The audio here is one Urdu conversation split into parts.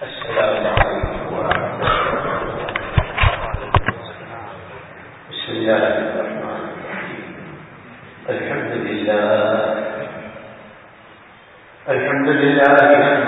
السلام عليكم ورحمة الله بسم الحمد لله. الحمد لله.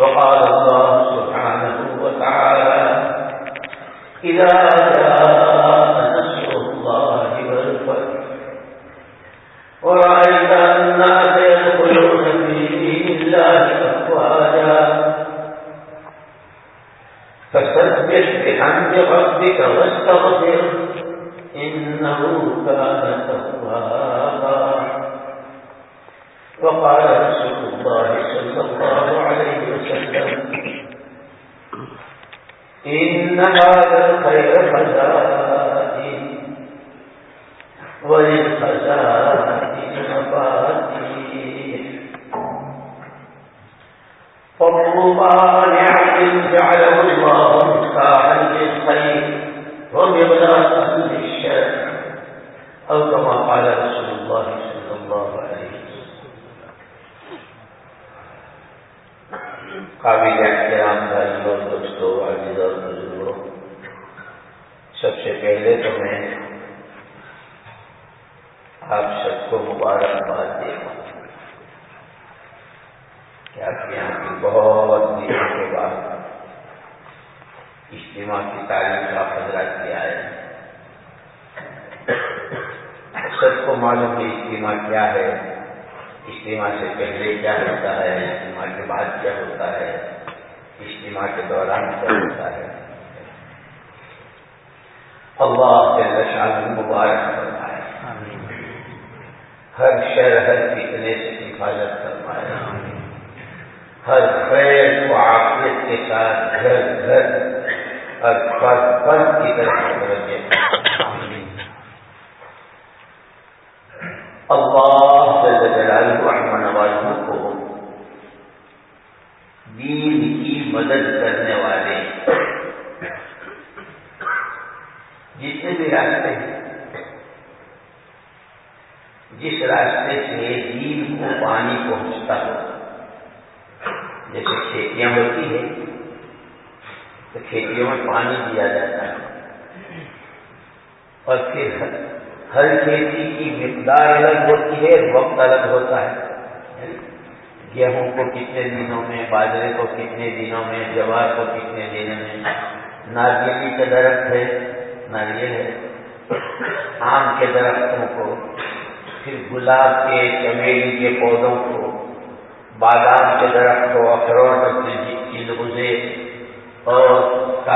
وقال الله سبحانه وتعالى إذا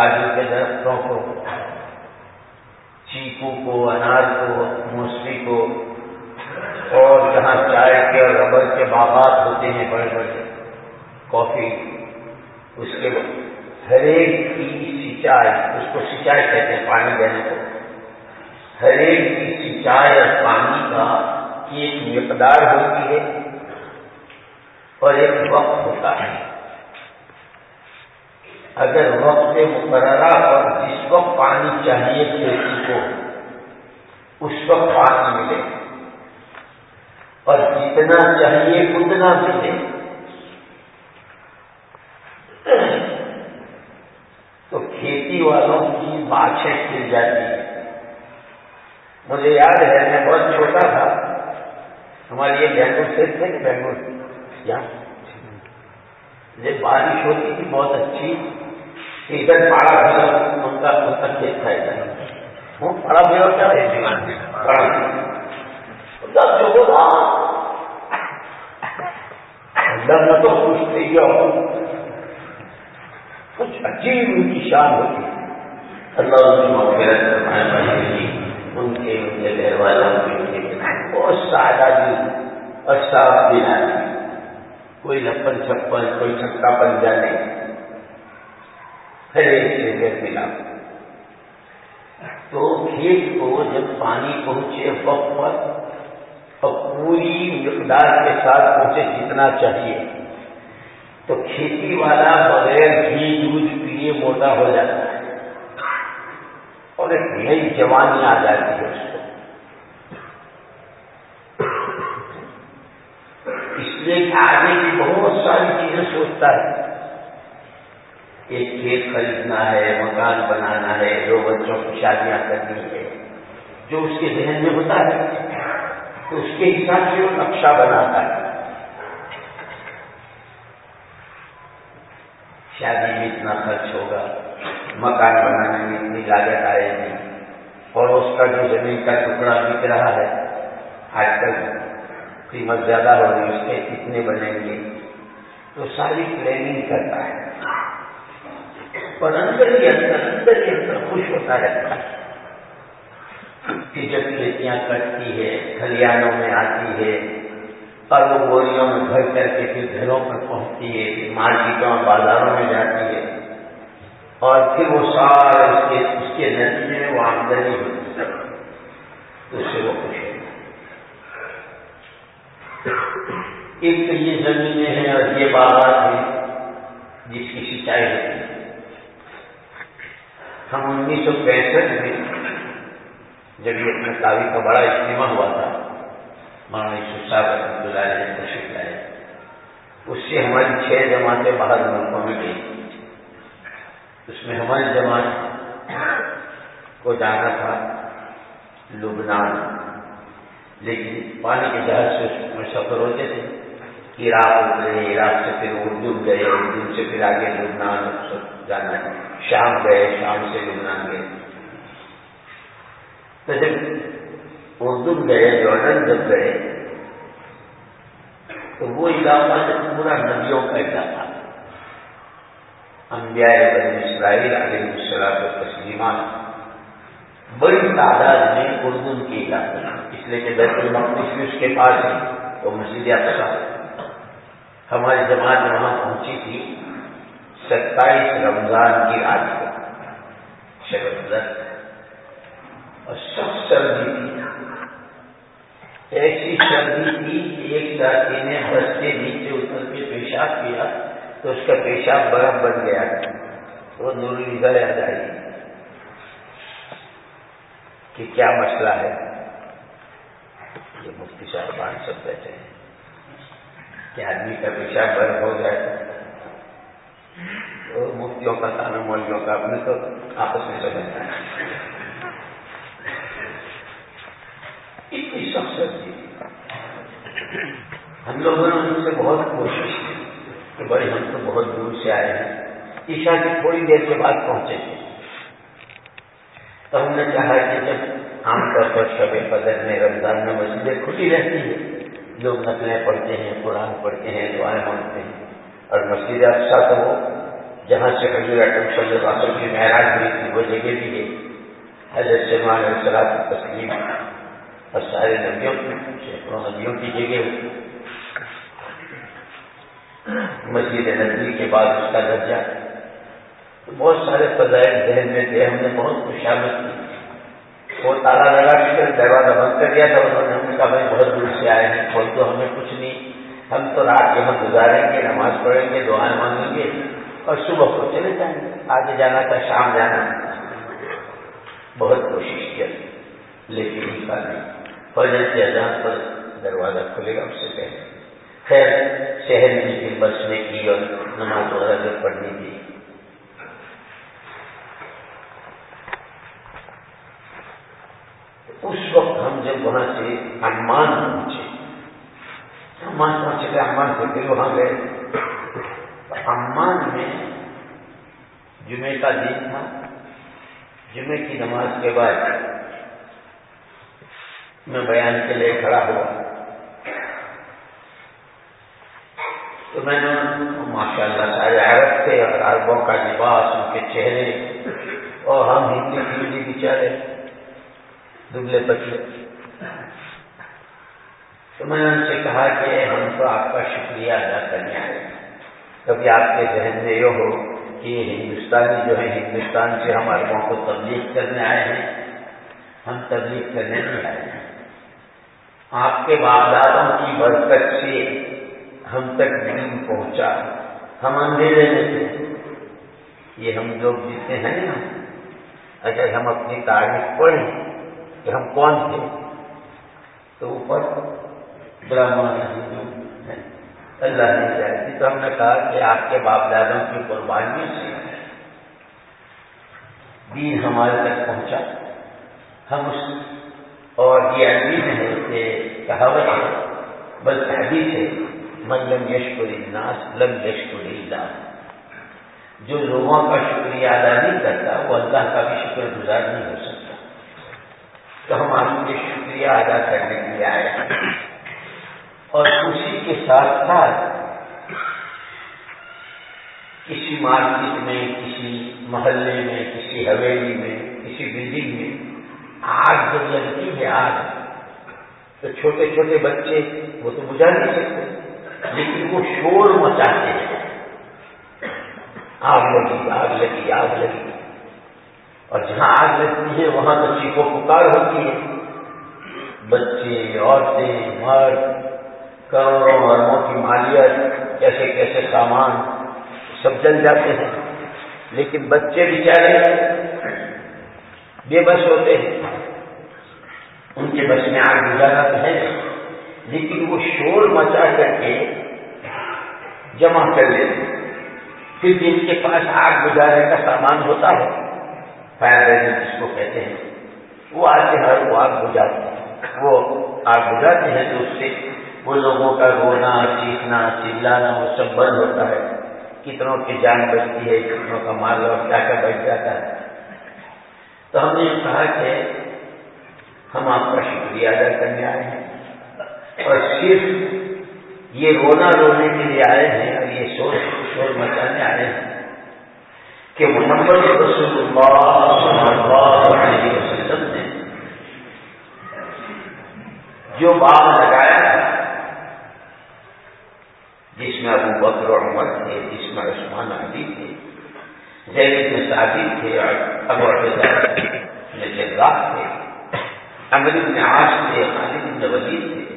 کاجو کے درختوں کو، چیکو کو انار کو موسری کو، اور جہاں چائے کے اور ربر کے باغات ہوتے ہیں بڑے بڑے، کافی، اس کے ہر ایک کی سینچائی اس کو سینچائی کہتے ہیں پانی دینے کو، ہر ایک کی سینچائی اور پانی کا ایک مقدار ہوتی ہے اور ایک وقت ہوتا ہے۔ اگر وقت مقررہ اور جس وقت پانی چاہیے کھیتی کو، اس وقت پانی ملے۔ اور جتنا چاہیے اتنا ملے۔ تو کھیتی والوں کی باتیں کھل جاتی ہے۔ مجھے یاد ہے، میں بہت چھوٹا تھا۔ ہمارے یہ بینگلور سے تھے کہ بینگلور۔ یہاں بارش ہوتی تھی، بہت اچھی ادھر پاڑا بھیڑا ان کا ان وہ پڑا کیا ہے جب جو ہوگا میں تو خوش کچھ عجیب ان کی شان ہوتی اللہ ان کی مغفرت فرمائے ان کے ان کے گھر والوں کے بہت سادہ دل اور صاف دل آدمی کوئی لپن چھپن کوئی چھکا پن جانے ہر ایک سے ملا تو کھیت کو جب پانی پہنچے وقت پر اور پوری مقدار کے ساتھ پہنچے جتنا چاہیے۔ تو کھیتی والا بغیر گھی، دودھ پیے موٹا ہو جاتا ہے۔ اور ایک نئی جوانی آ جاتی ہے اس کو۔ اس لیے آگے کی بہت ساری چیزیں سوچتا ہے۔ ایک کھیت خریدنا ہے، مکان بنانا ہے دو بچوں کی شادیاں کرنی ہے۔ جو اس کے ذہن میں ہوتا ہے، تو اس کے حساب سے وہ نقشہ بناتا ہے۔ شادی میں اتنا خرچ ہوگا، مکان بنانے میں اتنی لاگت آئے گی۔ اور اس کا جو زمین کا ٹکڑا بک رہا ہے، آج کل قیمت زیادہ ہوگی اس کے کتنے بنیں گے۔ تو ساری پلاننگ کرتا ہے۔ اور اندر کے اندر اندر کے اندر خوش ہوتا رہتا ہے۔ کہ جب کھیتیاں کٹتی ہے کھلیانوں میں آتی ہے اور وہ بوریوں میں بھر کر کے پھر گھروں پر پہنچتی ہے پھر مارکیٹوں، بازاروں میں جاتی ہے اور پھر وہ سارا اس کے اس کے نتیجے میں وہ آمدنی ہوتی ہے۔ تو اس سے وہ خوش ہے۔ ایک تو یہ زمینیں ہیں اور یہ باغات ہیں جس کی سینچائی ہوتی ہے۔ ہم انیس سو پینسٹھ میں جب یہ اپنے کاوی کا بڑا اجتماع ہوا تھا، مولانا یوسف صاحب رحمۃ اللہ علیہ تشریف لائے، اس سے ہماری چھ جماعتیں باہر ملکوں میں گئی اس میں ہماری جماعت کو جانا تھا لبنان، لیکن پانی کے جہاز سے اس میں سفر ہوتے تھے۔ عراق اترے عراق سے پھر اردو گئے اردو سے پھر آگے لبنان جانا ہے۔ شام گئے، شام سے لبنان گئے۔ تو جب اردو گئے جارڈن جب گئے، تو وہ علاقہ جب پورا ندیوں کا علاقہ انبیاء بنی اسرائیل علیہ السلام و تسلیمات۔ بڑی تعداد میں اردو کی علاقہ اس لیے کہ بیت المقدس بھی اس کے پاس ہے وہ مسجد افسا ہماری جماعت وہاں پہنچی تھی ستائیس رمضان کی رات کو شرط اور سب سردی تھی۔ ایسی سردی تھی ایک ساتھی نے بس کے نیچے اتر کے پیشاب کیا تو اس کا پیشاب برف بن گیا۔ وہ نوری نظر یاد کہ کیا مسئلہ ہے؟ یہ مفتی صاحب سب بیٹھے ہیں۔ کہ آدمی کا پیشاب برف ہو جائے۔ آدمی کو آپس میں سمجھتا ہے اتنی شخصیت تھی ہم لوگوں نے ان سے بہت کوشش کی کہ بڑے ہم تو بہت دور سے آئے ہیں۔ عشا کی تھوڑی دیر کے بعد پہنچے۔ تھے تو ہم نے کہا کہ جب عام طور پر شب قدر میں رمضان میں مسجدیں کھلی رہتی ہیں لوگ نقلیں پڑھتے ہیں، قرآن پڑھتے ہیں، دعائیں مانگتے ہیں۔ اور مسجد اچھا تو ہو جہاں سے حضور اٹم صلی اللہ علیہ وسلم کی معراج ہوئی تھی، وہ جگہ بھی ہے۔ حضرت سلمان علیہ السلام کی تسلیم۔ اور سارے نبیوں کی، سینکڑوں نبیوں کی جگہ ہوئی مسجد نبی کے بعد اس کا درجہ۔ بہت سارے فضائل ذہن میں تھے، ہم نے بہت خوشامد کی۔ وہ تالا لگا کر دروازہ بند کر دیا تھا انہوں نے ہم نے کہا بھائی بہت دور سے آئے ہیں کوئی تو ہمیں کچھ نہیں۔ ہم تو رات یہاں گزاریں گے، نماز پڑھیں گے دعائیں مانگیں گے اور صبح کو چلے جائیں گے۔ آگے جانا تھا، شام جانا۔ بہت کوشش کیا، لیکن اس کا نہیں۔ فجر کے اجان پر دروازہ کھلے گا، اس سے پہلے۔ خیر، شہر میں پھر بسنے کی اور نماز وغیرہ جو پڑھنی اس وقت ہم جب وہاں سے امان پہنچے امان پہنچے گئے امان سے پھر وہاں گئے۔ امان میں جمعے کا دن تھا جمعے کی نماز کے بعد میں بیان کے لیے کھڑا ہوا۔ تو میں نے ماشاء اللہ سارے عرب تھے اور عربوں کا لباس، ان کے چہرے اور ہم ہندی ہندی بچارے دبلے پتلے تو میں نے ان سے کہا کہ ہم تو آپ کا شکریہ ادا کرنے آئے کبھی آپ کے ذہن میں یہ ہو کہ ہندوستانی جو ہے ہندوستان سے ہم عربوں کو تبلیغ کرنے آئے ہیں۔ ہم تبلیغ کرنے نہیں آئے ہیں۔ آپ کے باغداروں کی برکت سے ہم تک دین پہنچا۔ ہم اندھیرے میں تھے۔ یہ ہم لوگ جتنے ہیں نا، اگر ہم اپنی تاریخ پڑھیں کہ ہم کون تھے؟ تو اوپر برہمان اللہ نے چاہتی تو ہم نے کہا کہ آپ کے باپ دادوں کی قربانیوں سے دین ہمارے تک پہنچا۔ ہم اس اور یہ عظیم ہے کہ کہاوت ہے، بس حدیث ہے، من لم یشکر الناس، لم یشکر اللہ۔ جو لوگوں کا شکریہ ادا نہیں کرتا، وہ اللہ کا بھی شکر گزار نہیں ہو سکتا۔ تو ہم آپ کے شکریہ ادا کرنے کے لیے آئے ہیں۔ اور اسی کے ساتھ ساتھ کسی مارکیٹ میں، کسی محلے میں، کسی حویلی میں، کسی بلڈنگ میں آگ جب لگتی ہے، آگ۔ تو چھوٹے چھوٹے بچے، وہ تو بجھا نہیں سکتے، لیکن وہ شور مچاتے ہیں۔ آگ لگی آگ لگی آگ لگی۔ اور جہاں آگ لگتی ہے، وہاں تو چیخو پکار ہوتی ہے۔ بچے، عورتیں، مرد، کروڑوں اربوں کی مالیت کیسے کیسے سامان، سب جل جاتے ہیں۔ لیکن بچے بیچارے بے بس ہوتے ہیں۔ ان کے بس میں آگ گزارا تو ہے۔ لیکن وہ شور مچا کر کے جمع کر لیتے پھر جن کے پاس آگ گزارنے کا سامان ہوتا ہے۔ فائر جس کو کہتے ہیں۔ وہ آتے ہیں وہ آگ بجھاتے وہ آگ بجھاتے ہیں تو اس سے وہ لوگوں کا رونا، چیخنا، چلانا، وہ سب بند ہوتا ہے۔ کتنوں کی جان بچتی ہے، کتنوں کا مال اور کیا کیا بچ جاتا ہے۔ تو ہم نے کہا کہ ہم آپ کا شکریہ ادا کرنے آئے ہیں۔ اور صرف یہ رونا رونے کے لیے آئے ہیں اور یہ شور شور مچانے آئے ہیں کہ محمد رسول اللہ صلی اللہ علیہ وسلم نے جو باغ لگایا تھا، جس میں ابو بکر اور عمر تھے، جس میں عثمان علی تھے، زید میں شادی تھے، ابو میں جگہ تھے امر میں آج تھے، خالد بن ولید تھے۔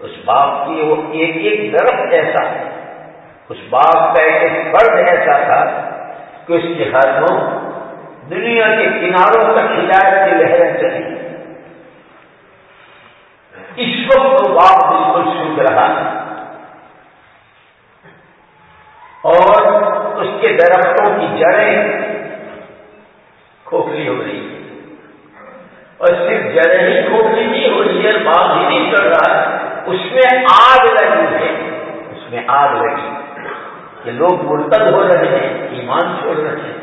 اس باغ کی وہ ایک ایک درخت ایسا ہے اس باغ کا ایک ایک فرد ایسا تھا کہ اس کے ہاتھوں دنیا کے کناروں تک ہدایت کی لہریں چلی۔ اس وقت وہ باغ بالکل سوکھ رہا۔ ہے اور اس کے درختوں کی جڑیں کھوکھلی ہو رہی۔ ہے اور صرف جڑ ہی کھوکھلی نہیں ہو رہی ہے باغ ہی نہیں چڑھ رہا۔ ہے اس میں آگ لگی ہے۔ اس میں آگ لگی۔ کہ لوگ مرتب ہو رہے ہیں، ایمان چھوڑ رہے ہیں۔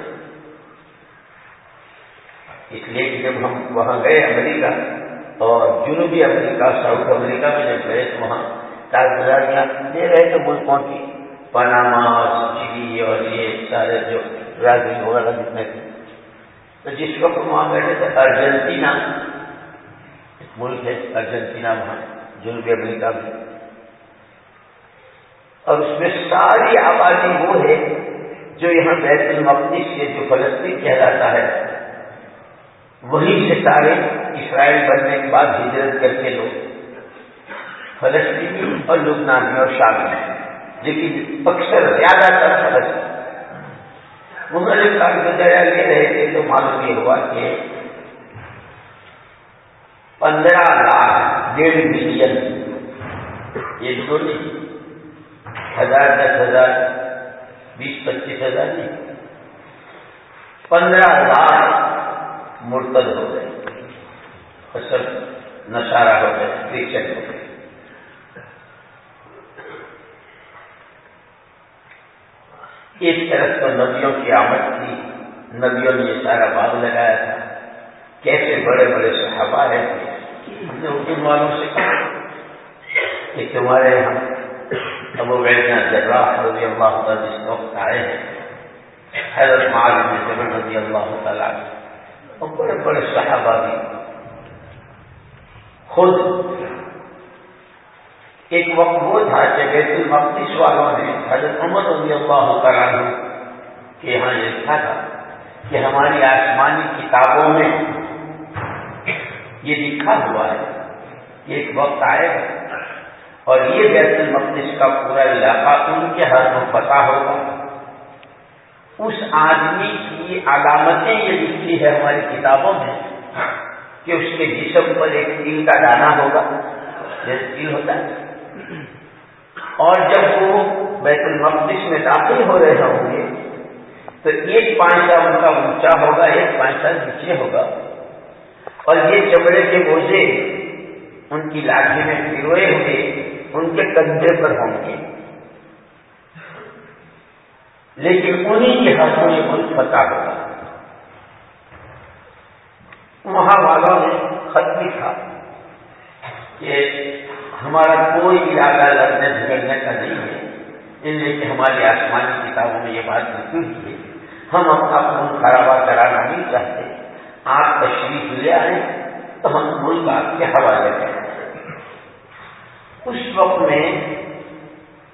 اس لیے کہ جب ہم وہاں گئے امریکہ اور جنوبی امریکہ، ساؤتھ امریکہ میں جب گئے تو وہاں کاغذات دے رہے تھے ملکوں کی پناما چلی اور یہ سارے جو برازیل وغیرہ جتنے تھے۔ تو جس وقت وہاں بیٹھے تھے ارجنٹینا ملک ہے، ارجنٹینا وہاں، جنوبی امریکہ میں۔ اور اس میں ساری آبادی وہ ہے جو یہاں بیت المقدس سے جو فلسطین کہلاتا ہے۔ وہیں سے سارے اسرائیل بننے کے بعد ہجرت کر کے لوگ فلسطینی اور لبنانی اور شامل ہیں۔ لیکن اکثر زیادہ تر فلسطین مختلف کام گزرا لے رہے تھے تو معلوم یہ ہوا کہ پندرہ لاکھ ڈیڑھ ملین یہ جو نہیں ہزار دس ہزار، بیس پچیس ہزار نہیں۔ پندرہ لاکھ مرتد ہو گئے۔ اصل نشارہ ہو گئے، کرکٹ ہو گئے۔ ایک طرف تو نبیوں کی آمد تھی۔ نبیوں نے یہ سارا باغ لگایا تھا۔ کیسے بڑے بڑے صحابہ ہے ہم نے حکم والوں سے۔ کہا کہ تمہارے یہاں ابو ویدنا جراح رضی اللہ تعالیٰ جس وقت آئے۔ ہیں حضرت معاذ میں رضی اللہ تعالیٰ اور بڑے بڑے صحابہ بھی۔ خود ایک وقت وہ تھا کہ بیت المقدس والوں نے حضرت عمر رضی اللہ تعالیٰ کہ یہاں یہ لکھا تھا کہ ہماری آسمانی کتابوں میں یہ لکھا ہوا ہے کہ ایک وقت آئے گا اور یہ بیت المقدس کا پورا علاقہ ان کے ہاتھ میں پتا ہوگا اس آدمی کی علامتیں یہ لکھی ہے ہماری کتابوں میں کہ اس کے جسم پر ایک تیل کا دانا ہوگا، جیسے تیل ہوتا ہے۔ اور جب وہ بیت المقدس میں داخل ہو رہے ہوں گے، تو ایک پانچا ان کا اونچا ہوگا، ایک پانچا نیچے ہوگا۔ اور یہ چمڑے کے بوجھے ان کی لاٹھی میں پروئے ہوئے ان کے کندھے پر ہوں گے لیکن انہیں کے ہاتھوں یہ ملک فتح ہوگا وہاں والوں نے خط بھی تھا کہ ہمارا کوئی ارادہ لڑنے جھگڑنے کا نہیں ہے۔ اس لیے کہ ہماری آسمانی کتابوں میں یہ بات لکھی ہوئی ہے۔ ہم اپنا خون خرابہ کرانا نہیں چاہتے۔ آپ تشریف لے آئے تو ہم ملک آپ کے حوالے کریں۔ اس وقت میں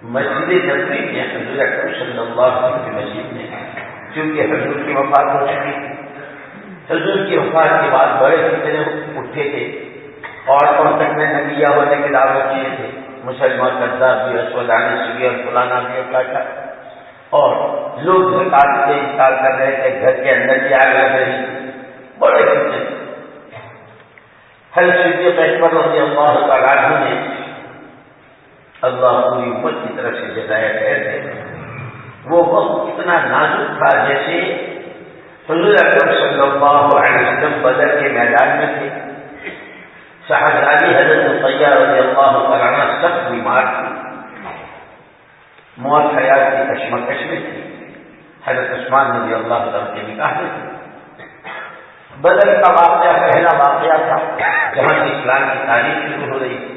مسجد نبی میں حضور اکرم صلی اللہ علیہ وسلم کی مسجد میں چونکہ حضور کی وفات ہو چکی تھی حضور کی وفات کے بعد بڑے فتنے اٹھے تھے اور تک میں نبیا ہونے کے دعوے کیے تھے۔ مسلمان کرتا بھی اسودانی سی اور فلانا بھی اور کاٹا اور لوگ نکال کے انکار کر رہے تھے، گھر کے اندر بھی آگ لگ رہی۔ بڑے کتنے ہر سیدھی پیشور رضی اللہ تعالیٰ نے اللہ پوری امت کی طرف سے جتایا گئے تھے۔ وہ وقت اتنا نازک تھا جیسے حضور اکرم صلی اللہ علیہ وسلم بدر کے میدان میں تھے۔ صاحبزادی حضرت رضی اللہ تعالیٰ سخت بیمار تھی موت حیات کی کشمکش میں تھی حضرت عثمان رضی اللہ تعالیٰ کے نکاح میں تھی بدر کا واقعہ پہلا واقعہ تھا جہاں اسلام کی تاریخ شروع ہو رہی تھی۔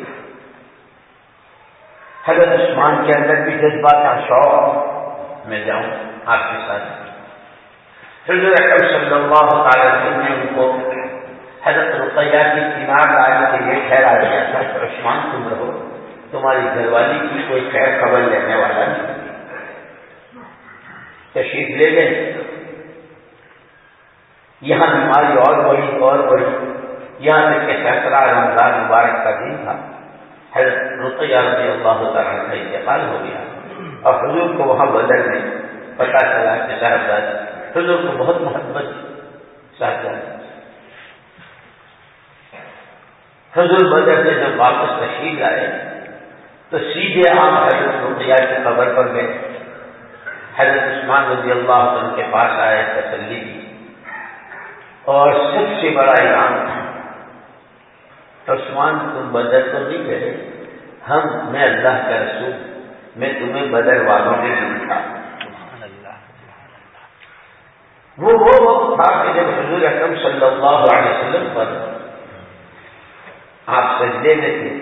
حضرت عثمان کے اندر بھی جذبہ تھا شوق میں جاؤں آپ کے ساتھ۔ حضرت صلی اللہ تعالی وسلم نے ان کو حضرت رقیہ کی کنار لانے کے لیے ٹھہرا دیا۔ تھا کہ عثمان، تم رہو۔ تمہاری گھر والی کی کوئی خیر خبر لینے والا نہیں۔ تشریف لے لیں۔ یہاں بیماری اور بڑی اور بڑی یہاں تک کہ سینکڑا رمضان مبارک کا دن تھا۔ حضرت رقیہ رضی اللہ تعالیٰ کا انتقال ہو گیا۔ اور حضور کو وہاں بدل میں پتا چلا کہ صاحبزاد حضور کو بہت محبت صاحبزاد حضور بدر سے جب واپس تشریف آئے تو سیدھے آپ حضرت رقیہ کی خبر پر گئے۔ حضرت عثمان رضی اللہ عنہ کے پاس آئے تسلی کی اور سب سے بڑا انعام عثمان، تم بدل تو نہیں گئے۔ ہم، میں اللہ کا رسول، میں تمہیں بدل والوں نے لکھا وہ وہ وقت تھا کہ جب حضور اکرم صلی اللہ علیہ وسلم پر آپ سجدے میں تھے۔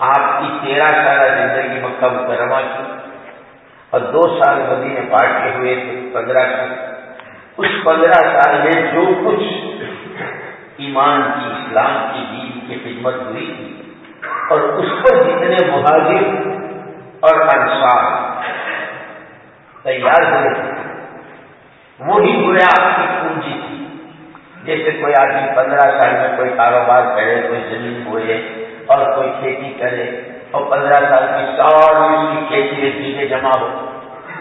آپ کی تیرہ سالہ زندگی مکہ مکرمہ کی، اور دو سال مدینے پاٹ کے ہوئے تھے، پندرہ سال۔ اس پندرہ سال میں جو کچھ ایمان کی اسلام کی دین کی خدمت ہوئی تھی۔ اور اس پر جتنے مہاجر اور انصار تیار ہوئے تھے، وہی گویا آپ کی پونجی تھی۔ جیسے کوئی آدمی پندرہ سال میں کوئی کاروبار کرے، کوئی زمین بوئے اور کوئی کھیتی کرے، اور پندرہ سال کی ساری اس کی کھیتی ایک جگہ جمع ہو۔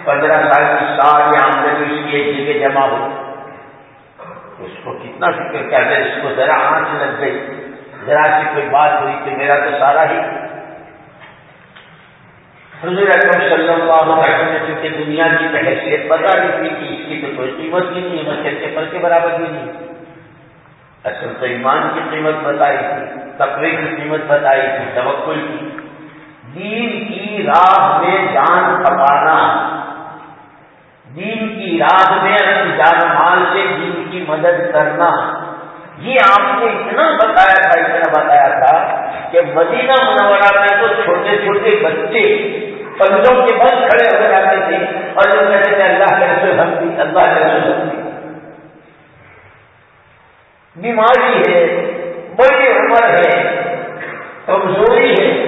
پندرہ سال کی ساری آمدنی اس کی ایک جگہ جمع ہو۔ اس کو کتنا فکر کیا اگر اس کو ذرا آنکھ لگ گئی۔ ذرا سی کوئی بات ہوئی کہ میرا تو سارا ہی۔ حضور اکرم صلی اللہ علیہ وسلم نے چونکہ دنیا کی حیثیت بتا دی تھی کہ اس کی تو کوئی قیمت بھی نہیں مسجد کے پر کے برابر بھی نہیں۔ اصل تو ایمان کی قیمت بتائی تھی تقوی کی قیمت بتائی تھی، توکل کی۔ دین کی راہ میں جان پکانا دین کی راہ میں اپنی جان مال سے دین کی مدد کرنا یہ آپ نے اتنا بتایا تھا، اتنا بتایا تھا کہ مدینہ منورہ میں تو چھوٹے چھوٹے بچے پنجوں کے بند کھڑے ہو جاتے تھے اور جو کہتے تھے، اللہ کے رسول ہم بھی، اللہ کے رسول ہم بھی۔ بیماری ہے، بڑی عمر ہے، کمزوری ہے۔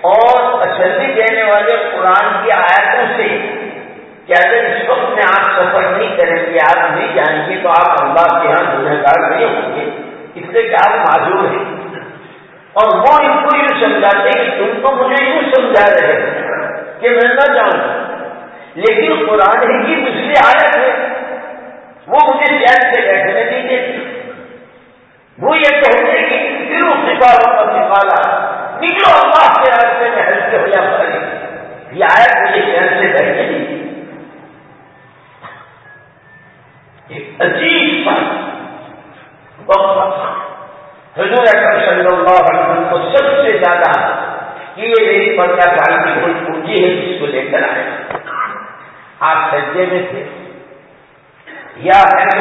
اور تسلی دینے والے قرآن کی آیتوں سے کہ اگر اس وقت میں آپ سفر نہیں کریں گے، آپ نہیں جائیں گے، تو آپ اللہ کے یہاں گنہ گار نہیں ہوں گے۔ اس لیے کہ آپ معذور ہیں۔ اور وہ ان کو یوں سمجھاتے کہ تم تو مجھے یوں سمجھا رہے ہیں کہ میں نہ جاؤں۔ لیکن قرآن ہی کی پچھلی آیت ہے۔ وہ مجھے شہر سے بیٹھنے نہیں دیتی وہ یہ کہتے کہ دلوں سپاروں کا سپالا نکلو اللہ کے راستے میں ہلکے ہو یا پڑے یہ آیت مجھے شہر سے بیٹھنے نہیں ایک عجیب سا وقت حضور اکرم صلی اللہ علیہ وسلم کو سب سے زیادہ یہ میری پندرہ سال کی کوئی پونجی ہے جس کو لے کر آئے۔ آپ سجے میں تھے۔ یا ہے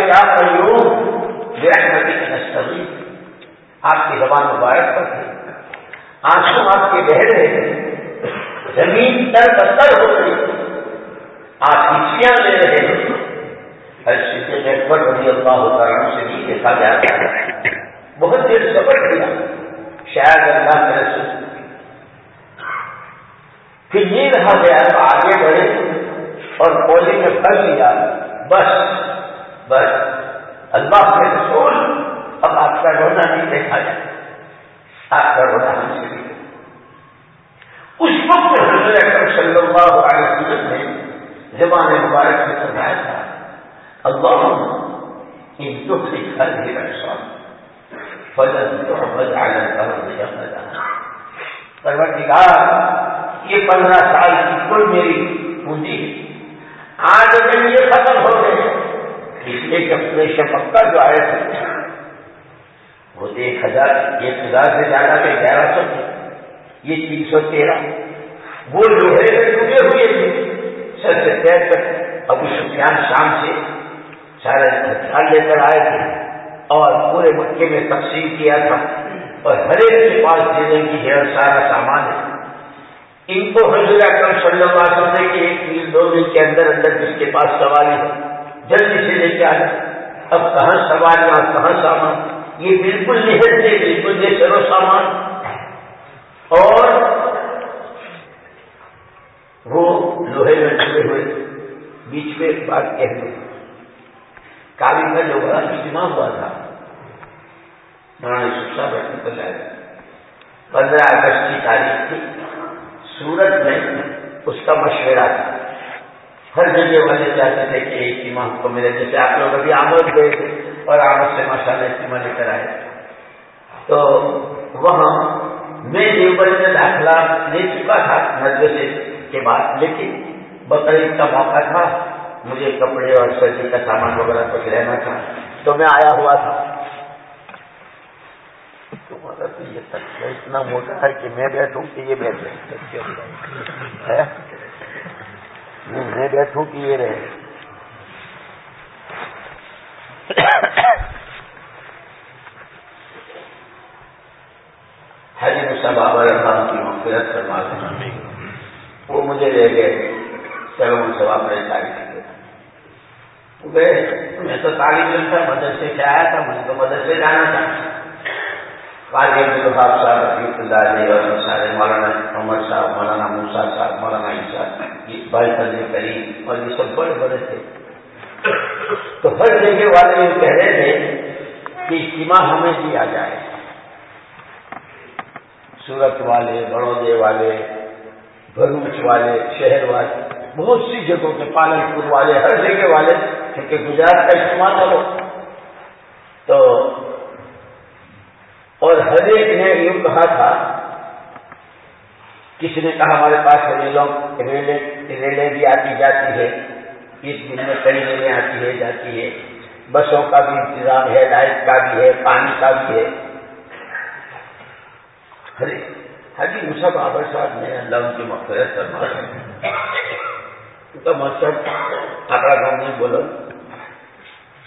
نشتری آپ کی زبان مبارک پر تھے۔ آنسو آپ کے بہ رہے۔ تھے زمین تر بتر ہو رہی آپ کچیاں لے رہے۔ تھے ہر چیزیں رضی اللہ تعالیٰ سے نہیں دیکھا گیا بہت دیر سفر کیا۔ شاید اللہ کے پھر یہ رہا گیا تو آگے بڑھے اور پولی میں پھل لیا بس بس۔ اللہ کے رسول اب آپ کا رونا نہیں دیکھا جائے آپ کا رونا ہم سے اس وقت حضرت صلی اللہ علیہ وسلم نے زبان مبارک میں سمجھایا تھا اللہ ان دکھ لکھا نہیں رکھا فضل تو حمد عالم پروردگار، یہ پندرہ سال کی کل میری پونجی آج دن یہ ختم ہو گئے اس لیے کہ اپنے شفقہ جو آئے تھے وہ ایک ہزار ایک ہزار سے زیادہ کے گیارہ سو تھے یہ تین سو تیرہ۔ وہ لوہے میں ڈوبے ہوئے تھے۔ سر سے پیر تک ابو سفیان شام سے سارا ہتھیار لے کر آئے تھے اور پورے مکے میں تقسیم کیا تھا۔ اور ہر ایک کے پاس دینے کی ہے سارا سامان ہے۔ ان کو حضور اکرم صلی اللہ علیہ وسلم کہ ایک میل دو میل کے اندر اندر جس کے پاس سواری ہے، جلدی سے لے کے آئے اب کہاں سواریاں کہاں سامان؟ یہ بالکل نہر تھے بالکل یہ سرو سامان۔ اور وہ لوہے میں ڈھلے ہوئے، بیچ میں ایک بات کہہ دیں کالی میں جو بڑا اجتماع ہوا تھا مولانا سکھا بیٹھنے کو لائے۔ پندرہ اگست کی تاریخ تھی۔ سورت میں اس کا مشورہ تھا۔ ہر جگہ والے چاہتے تھے کہ ایک امام کو ملے، جیسے آپ لوگ ابھی آمد گئے تھے اور آمد سے ماشاء اللہ اجتماع لے کر آئے۔ تو وہاں میں دیوبند میں داخلہ لے چکا تھا مدرسے کے بعد، لیکن بقرعید کا موقع تھا۔ مجھے کپڑے اور سردی کا سامان وغیرہ کچھ رہنا تھا تو میں آیا ہوا تھا۔ یہ اتنا موٹا ہے کہ میں بیٹھوں کہ یہ بیٹھے میں بیٹھوں کہ یہ رہے۔ حجی مصحب بابا رحمان کی مغفرت فرما وہ مجھے لے گئے۔ چلو مجھ آپ نے میں تو تعلیم علم تھا مدرسے سے آیا تھا مجھے تو مدرسے جانا تھا۔ قاضی عبدالحاب صاحب رحمۃ اللہ علیہ اور سارے مولانا عمر صاحب، مولانا موسا صاحب، مولانا عیسیٰ جی، بھائی فضل کریم اور یہ سب بڑے بڑے تھے۔ تو ہر جگہ والے یہ کہہ رہے تھے کہ اجتماع ہمیں دیا جائے۔ سورت والے، بڑودے والے، بھروچ والے، شہر والے، بہت سی جگہوں کے پالن پور والے، ہر جگہ والے کیونکہ گجرات کا اجتماع کرو۔ تو اور ہر ایک نے یوں کہا تھا، کسی نے کہا ہمارے پاس ریلوں ریلیں بھی آتی جاتی ہے، اس دن میں کئی ریلیں آتی ہے، جاتی ہے۔ بسوں کا بھی انتظام ہے، لائٹ کا بھی ہے، پانی کا بھی ہے۔ حجی مصحف آبر صاحب نے اللہ ان کی مفرت کرنا تو مطلب آکڑا گاؤں میں بولو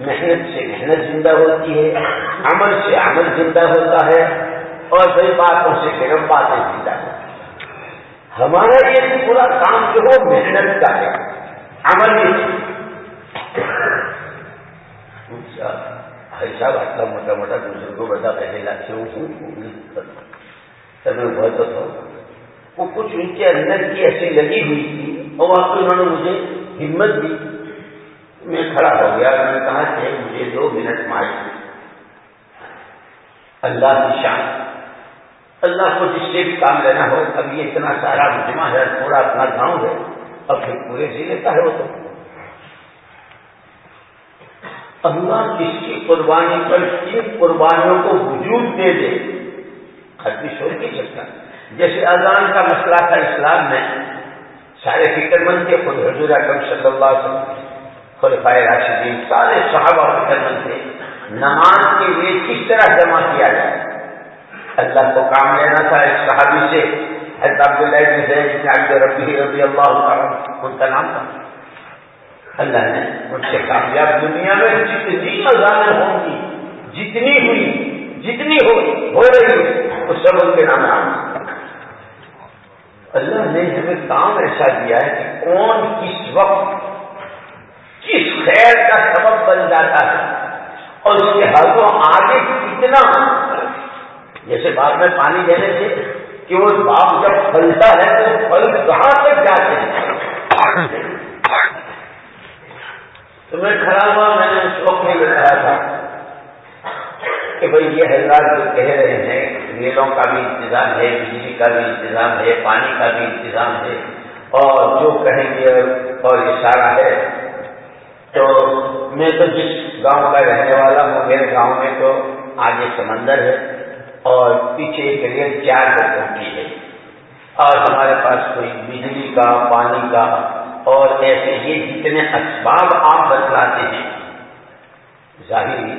محنت سے محنت زندہ ہوتی ہے، عمل سے عمل زندہ ہوتا ہے اور کئی باتوں سے پھر باتیں زندہ ہوتی ہیں۔ ہمارا یہ پورا کام جو ہو محنت کا ہے، عمل ایسا آٹلا موٹا موٹا دوسرے کو بتا، پہلے لاکھ ہوں تب بہت وہ کچھ ان کے اندر کی ایسی لگی ہوئی تھی اور واقعی انہوں نے مجھے ہمت دی۔ میں کھڑا ہو گیا، میں نے کہا کہ مجھے دو منٹ مار اللہ کی شان۔ اللہ کو جس سے بھی کام لینا ہو، اب یہ اتنا سارا مجمع ہے، پورا اپنا گاؤں ہے اور پھر پورے ضلع کا ہے وہ تو۔ اللہ کس کی قربانی پر کن قربانیوں کو وجود دے دے بھی شور کی سکتا جیسے اذان کا مسئلہ تھا اسلام میں، سارے فکر مند تھے، خود حضور اکرم صلی اللہ علیہ وسلم۔ خلفائے راشدین سارے صحابہ فکر تھے نماز کے لیے کس طرح جمع کیا جائے؟ اللہ کو کام لینا تھا ایک صحابی سے، حضرت عبداللہ بن زید عبد ربی رضی اللہ تعالیٰ ان کا نام تھا۔ اللہ نے ان سے کامیاب دنیا میں جتنی اذانیں ہوں گی جتنی ہوئی، جتنی ہو ہو رہی وہ سب ان کے نام نام اللہ نے ہمیں کام ایسا دیا ہے کہ کون کس وقت کس خیر کا سبب بن جاتا ہے؟ اور اس کے ہاتھوں آگے کتنا جیسے بعد میں پانی دینے سے کہ وہ باپ جب پھلتا ہے تو پھل کہاں تک جاتے ہیں؟ تو میں کھڑا ہوا، میں نے اس وقت میں کہا تھا کہ بھائی یہ حضرات جو کہہ رہے ہیں ریلوں کا بھی انتظام ہے، بجلی کا بھی انتظام ہے، پانی کا بھی انتظام ہے، اور جو کہیں گے اور اشارہ ہے تو میں تو جس گاؤں کا رہنے والا ہوں، میرے گاؤں میں تو آگے سمندر ہے اور پیچھے ایک ریل چار بچوں کی ہے۔ اور ہمارے پاس کوئی بجلی کا، پانی کا اور ایسے یہ جتنے اسباب آپ بتلاتے ہیں ظاہری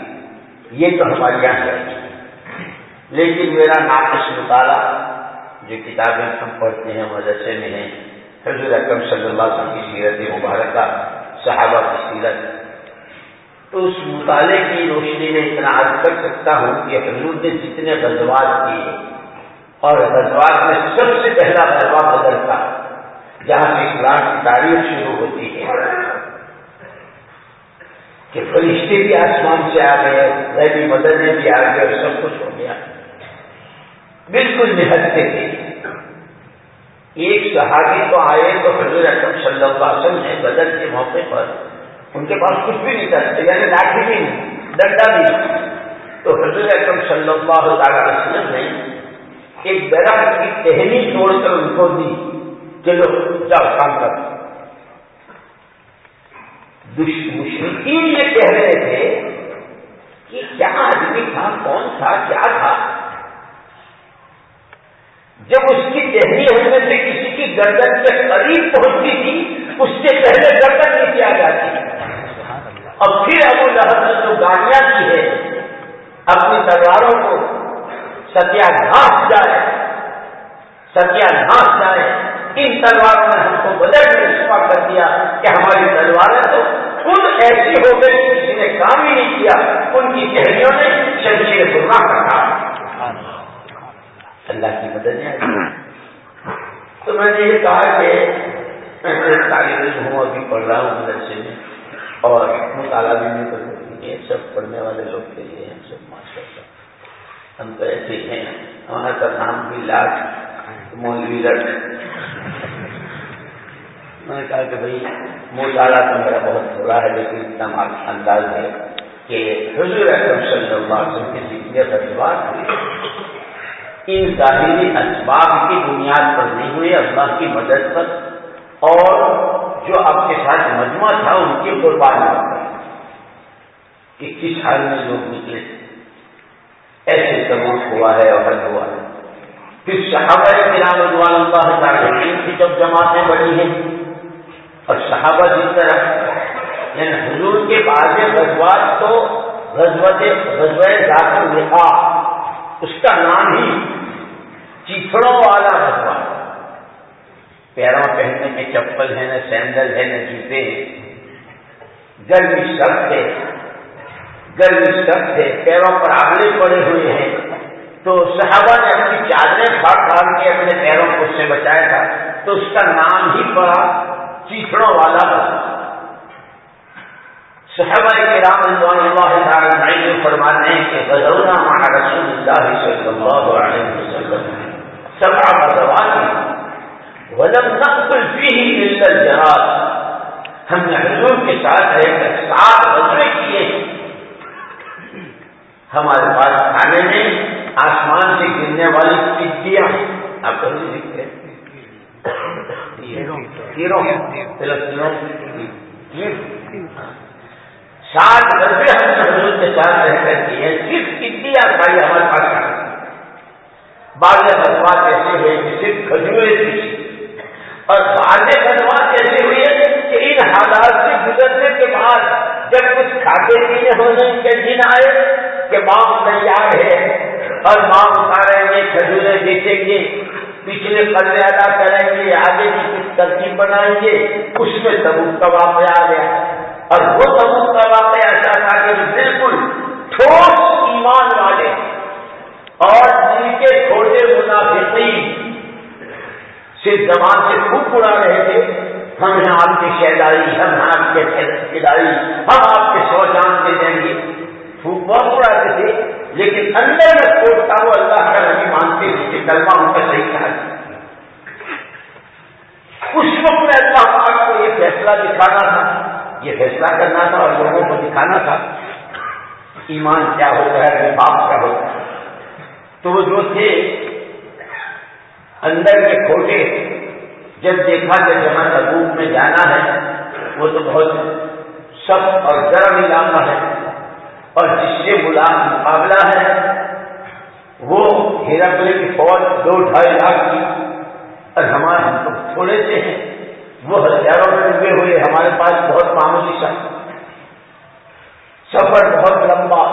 یہ تو ہمارے یہاں ہے۔ لیکن میرا ناقص مطالعہ، جو کتابیں ہم پڑھتے ہیں، مدرسے میں ہیں، حضور اکرم صلی اللہ علیہ وسلم کی سیرت مبارکہ صحابہ کی سیرت۔ تو اس مطالعے کی روشنی میں اتنا عرض کر سکتا ہوں کہ حضور نے جتنے غزوات کیے اور غزوات میں سب سے پہلا غزوہ بدلتا جہاں سے اسلام کی تاریخ شروع ہوتی ہے۔ کہ فرشتے بھی آسمان سے آ گئے، غیبی مدد بھی آ گئے اور سب کچھ ہو گیا۔ بالکل نہتے تھے ایک صحابی تو آئے تو حضور اکرم صلی اللہ علیہ وسلم نے بدل کے موقع پر ان کے پاس کچھ بھی نہیں تھا یعنی لاٹھی بھی نہیں، ڈنڈا بھی نہیں۔ تو حضرت اکرم صلی اللہ تعالی وسلم نے ایک درخت کی ٹہنی توڑ کر ان کو دی چلو جاؤ، کام کر مشرقین یہ کہہ رہے تھے کہ کیا آدمی تھا، کون تھا، کیا تھا؟ جب اس کی ٹہنی ہونے سے کسی کی گردن کے قریب پہنچتی تھی، اس سے پہلے گردن نیچے آ جاتی اور پھر ابو لہب نے جو گاڑیاں کی ہے اپنی تلواروں کو ستیا گھاس جائے ستیا گھاس جائے، ان تلواروں نے ہم کو بدل رسوا کر دیا کہ ہماری تلواریں تو خود ایسی ہو گئی کسی نے کام ہی نہیں کیا، ان کی چہریوں نے شمشیر سننا رکھا اللہ کی مدد نہیں تو میں نے یہ کہا کہ میں تعلیم علم ہوں، ابھی پڑھ رہا ہوں مدرسے میں، اور مطالعہ بھی نہیں کر یہ سب پڑھنے والے لوگ کے لیے ہم سب ماشاء اللہ۔ ہم تو ایسے ہی ہیں۔ ہمارا کا نام بھی لاٹ مولوی لٹ میں نے کہا کہ بھائی، مطالعہ تو میرا بہت تھوڑا ہے، لیکن اتنا انداز ہے کہ حضور اکرم صلی اللہ علیہ وسلم کی ذکر اجبات ہوئی ان ظاہری اسباب کی بنیاد پر نہیں ہوئی اللہ کی مدد پر، اور جو آپ کے ساتھ مجموعہ تھا، ان کی قربانی ہو کہ کس حال میں لوگ نکلے۔ ایسے سبوت ہوا ہے اور حل ہوا ہے۔ پھر صحابہ کرام رضوان اللہ تعالی کی جب جماعتیں بڑی ہیں، اور صحابہ جس طرح یعنی حضور کے بعد غزوات تو غزوت غزوہ ذات لکھا اس کا نام ہی چیچڑوں والا غزوہ پیروں پہننے کے چپل ہے نہ سینڈل ہے نہ جوتے گرمی سب تھے گرمی سب تھے پیروں پر آگلے پڑے ہوئے ہیں۔ تو صحابہ نے اپنی چادریں پھاڑ پھاڑ کے اپنے پیروں کو اس سے بچایا تھا۔ تو اس کا نام ہی پڑا چیچڑوں والا بنا صحابہ کے رام اللہ فرماتے ہیں کہ غزونا مع رسول اللہ صلی اللہ علیہ وسلم سبع غزوات ولم نقبل فيه الا الجهاد ہم نے حضور کے ساتھ رہ کر سات غزوے کیے ہمارے پاس کھانے میں آسمان سے گرنے والی چٹیاں آپ کو نہیں دکھتے سات غزوے ہم نے حضور کے ساتھ رہ کر کیے صرف چٹیاں کھائی ہمارے پاس بعض غزوات ایسے ہوئے کہ صرف کھجورے تھی اور بعد خدمات ایسی ہوئی ہے کہ ان حالات سے گزرنے کے بعد جب کچھ کھاتے پینے ہونے کے دن آئے کہ ماں تیار ہے اور ماں اتاریں گے کھجورے بیچیں گے۔ پچھلے قرضے ادا کریں گے، آگے کی کچھ ترکیب بنائیں گے۔ اس میں سبوت کا واقعہ آ گیا۔ اور وہ سبوت کا واقعہ ایسا تھا کہ بالکل ٹھوس ایمان والے اور جن کے چھوٹے منافقین صرف زبان سے خوب اڑا رہے تھے، ہم ہیں آپ کی شہدائی ہم ہیں آپ کے شہدائی ہم آپ کے سو جان دے دیں گے۔ خوب بہت اڑاتے تھے، لیکن اندر میں سوچتا وہ اللہ کا نہیں مانتے تھے کہ کلمہ ان کا صحیح تھا اس وقت میں اللہ پاک کو یہ فیصلہ دکھانا تھا یہ فیصلہ کرنا تھا اور لوگوں کو دکھانا تھا ایمان کیا ہوتا ہے باپ کیا ہوتا ہے۔ تو وہ جو تھے، اندر کے کھوٹے، جب دیکھا کہ جہاں تبوک میں جانا ہے، وہ تو بہت سخت اور گرم علاقہ ہے۔ اور جس سے غلام مقابلہ ہے، وہ ہیراپلے کی فوج دو ڈھائی لاکھ کی، اور ہمارے ہم تو تھوڑے سے ہیں۔ وہ ہتھیاروں میں ڈبے ہوئے ہمارے پاس بہت معمولی سخت سفر بہت لمبا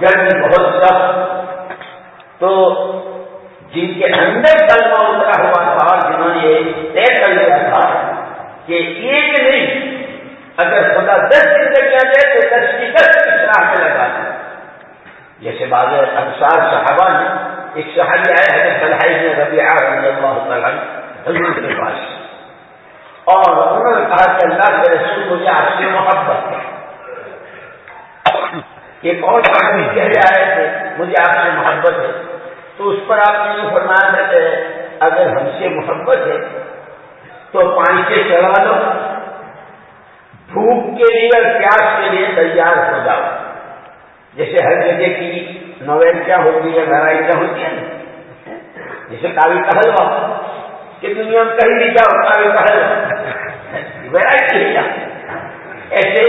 گرمی بہت سخت۔ تو جن کے اندر کلمہ اترا ہوا تھا اور جنہوں نے طے کر لیا تھا کہ ایک نہیں، اگر خدا دس زندگیاں دے تو دس کی دس اس میں لگا دیں جیسے بعض انصار صحابہ نے، ایک صحابی آئے ہیں صلاحی میں ربی رضی اللہ تعالیٰ حضور کے پاس۔ اور انہوں نے کہا کہ اللہ کے رسول مجھے آپ سے محبت ہے۔ ایک اور آدمی کہہ آئے تھے مجھے آپ سے محبت ہے۔ تو اس پر آپ نے یہ فرمایا کہ اگر ہم سے محبت ہے تو پانی سے چلا دو۔ بھوک کے لیے اور پیاس کے لیے تیار ہو جاؤ۔ جیسے ہر جگہ کی نویل کیا ہوتی ہے ویرائٹیاں ہوتی ہیں، جیسے کاوی کا کہ دنیا میں کہیں بھی جاؤ کاوی کا ویرائٹی ہے ایسے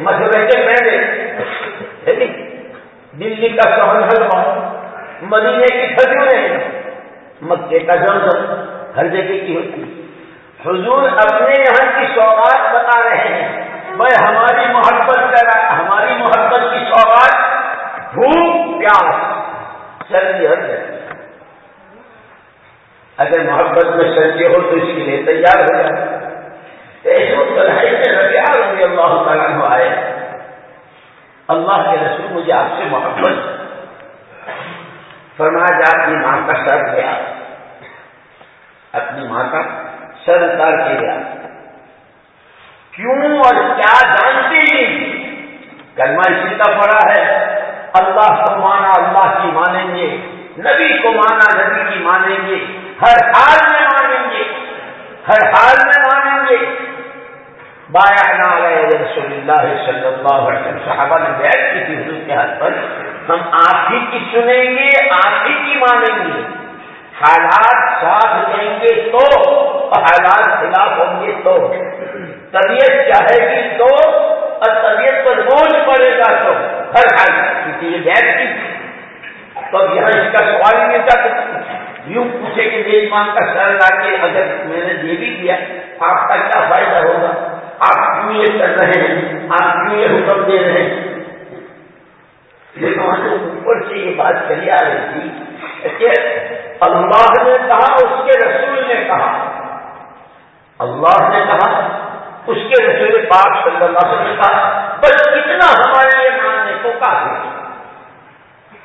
مسئلے کے پہلے جی، دلی کا سہن حلوا مدینے کی کھجوریں مکے کا زمزم ہر جگہ کی ہوتی حضور اپنے یہاں کی سوغات بتا رہے ہیں۔ میں ہماری محبت کرا ہماری محبت کی سوغات، بھوک پیاس سردی ہر جگہ اگر محبت میں سردی ہو تو اس کے لیے تیار ہو جائے۔ ایسے لڑائی میں ربیہ رضی اللہ تعالیٰ آئے۔ اللہ کے رسول مجھے آپ سے محبت۔ فرمایا، جا، اپنی ماں کا سر گیا اپنی ماں کا سر اتار کے گیا کیوں اور کیا جانتی؟ کلمہ اسی کا پڑا ہے۔ اللہ کو مانا، اللہ کی مانیں گے۔ نبی کو مانا، نبی کی مانیں گے۔ ہر حال میں مانیں گے۔ ہر حال میں مانیں گے۔ بایا علیہ رسول اللہ صلی اللہ علیہ وسلم، صحابہ نے بیٹھ کی تھی حضور کے ہاتھ پر۔ ہم آپ ہی کی سنیں گے، آپ ہی کی مانیں گے۔ حالات ساتھ دیں گے تو حالات خلاف ہوں گے تو۔ طبیعت چاہے گی تو، اور طبیعت پر بوجھ پڑے گا تو۔ ہر حال کسی یہ بیٹھ کی تو اب یہاں اس کا سوال ہی نہیں تھا یوں پوچھے کہ میری ماں کا سر لا کے اگر میں نے دے بھی دیا آپ کا کیا فائدہ ہوگا؟ آپ کیوں یہ کر رہے ہیں؟ آپ کیوں یہ حکم دے رہے ہیں؟ لیکن اوپر سے یہ بات چلی آ رہی تھی کہ اللہ نے کہا، اس کے رسول نے کہا۔ اللہ نے کہا، اس کے رسول پاک صلی اللہ علیہ وسلم نے کہا، بس کتنا ہمارے لیے ماننے کو کافی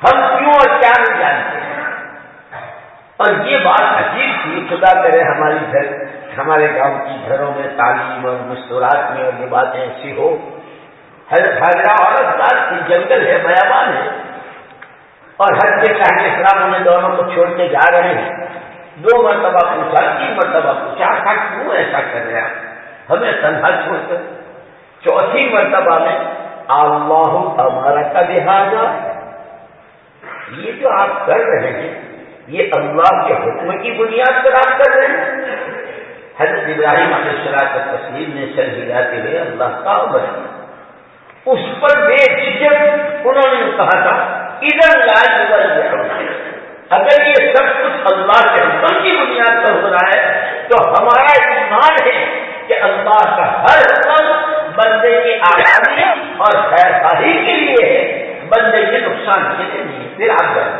ہم کیوں اور کیا نہیں جانتے؟ اور یہ بات عجیب تھی، خدا کرے ہماری گھر، ہمارے گاؤں کی گھروں میں، تعلیم اور مستورات میں اور یہ باتیں ایسی ہو عورت دار کی جنگل ہے، بیابان ہے۔ اور ہر کے چاہے اسلام انہیں دونوں کو چھوڑ کے جا رہے ہیں۔ دو مرتبہ پوچھا، تین مرتبہ پوچھا تھا کیوں ایسا کر رہے ہیں؟ ہمیں تنہا چھوڑ کر چوتھی مرتبہ میں، اللہ ہمارا کا لہٰذا یہ جو آپ کر رہے ہیں، یہ اللہ کے حکم کی بنیاد پر آپ کر رہے ہیں؟ حضرت ابراہیم علیہ السلام کا تصویر نے سر ہلاتے ہوئے اللہ کا بنا اس پر بے جھجک انہوں نے کہا تھا ادھر لائے اگر یہ سب کچھ اللہ کے حکم کی بنیاد پر ہو رہا ہے، تو ہمارا ایمان ہے کہ اللہ کا ہر حکم بندے کی آزادی اور خیر خاہی کے لیے ہے۔ بندے کے نقصان کے لیے نہیں پھر آپ جائیں۔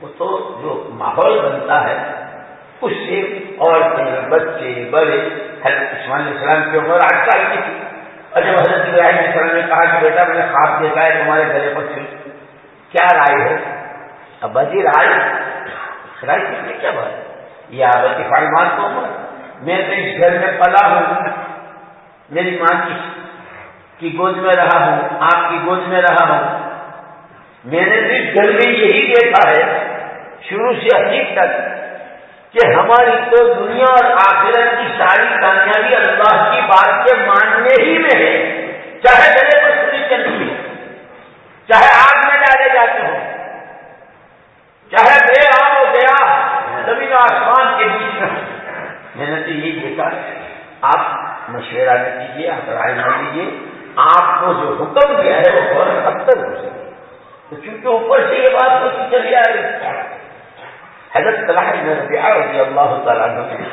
وہ تو جو ماحول بنتا ہے، اس سے عورتیں، بچے، بڑے، حضرت اسمان السلام کی عمر آٹھ سال کی تھی۔ اور جب حضرت ابراہیم علیہ السلام نے کہا کہ بیٹا، میں نے خواب دیکھا ہے، تمہارے گلے پر چھوئی کیا رائے ہے؟ ابا جی رائے رائے کس نے کیا بات یہ آبتی فائمان کو میں تو اس گھر میں پلا ہوں۔ میری ماں کی کی گود میں رہا ہوں آپ کی گود میں رہا ہوں۔ میں نے بھی گھر میں یہی دیکھا ہے، شروع سے عجیب تک، کہ ہماری تو دنیا اور آخرت کی ساری کامیابی اللہ کی بات کے ماننے ہی میں ہے۔ چاہے گلے پر چھری چلتی ہو، چاہے آگ میں ڈالے جاتے ہو، چاہے بے آم ہو گیا زمین آسمان کے بیچ میں میں نے تو یہ دیکھا آپ مشورہ نہ کیجیے آپ رائے نہ لیجیے آپ کو جو حکم دیا ہے وہ فوراً اب تک ہو سکے تو چونکہ اوپر سے یہ بات ہوتی چلی آ رہی حضرت رضی اللہ تعالیٰ نے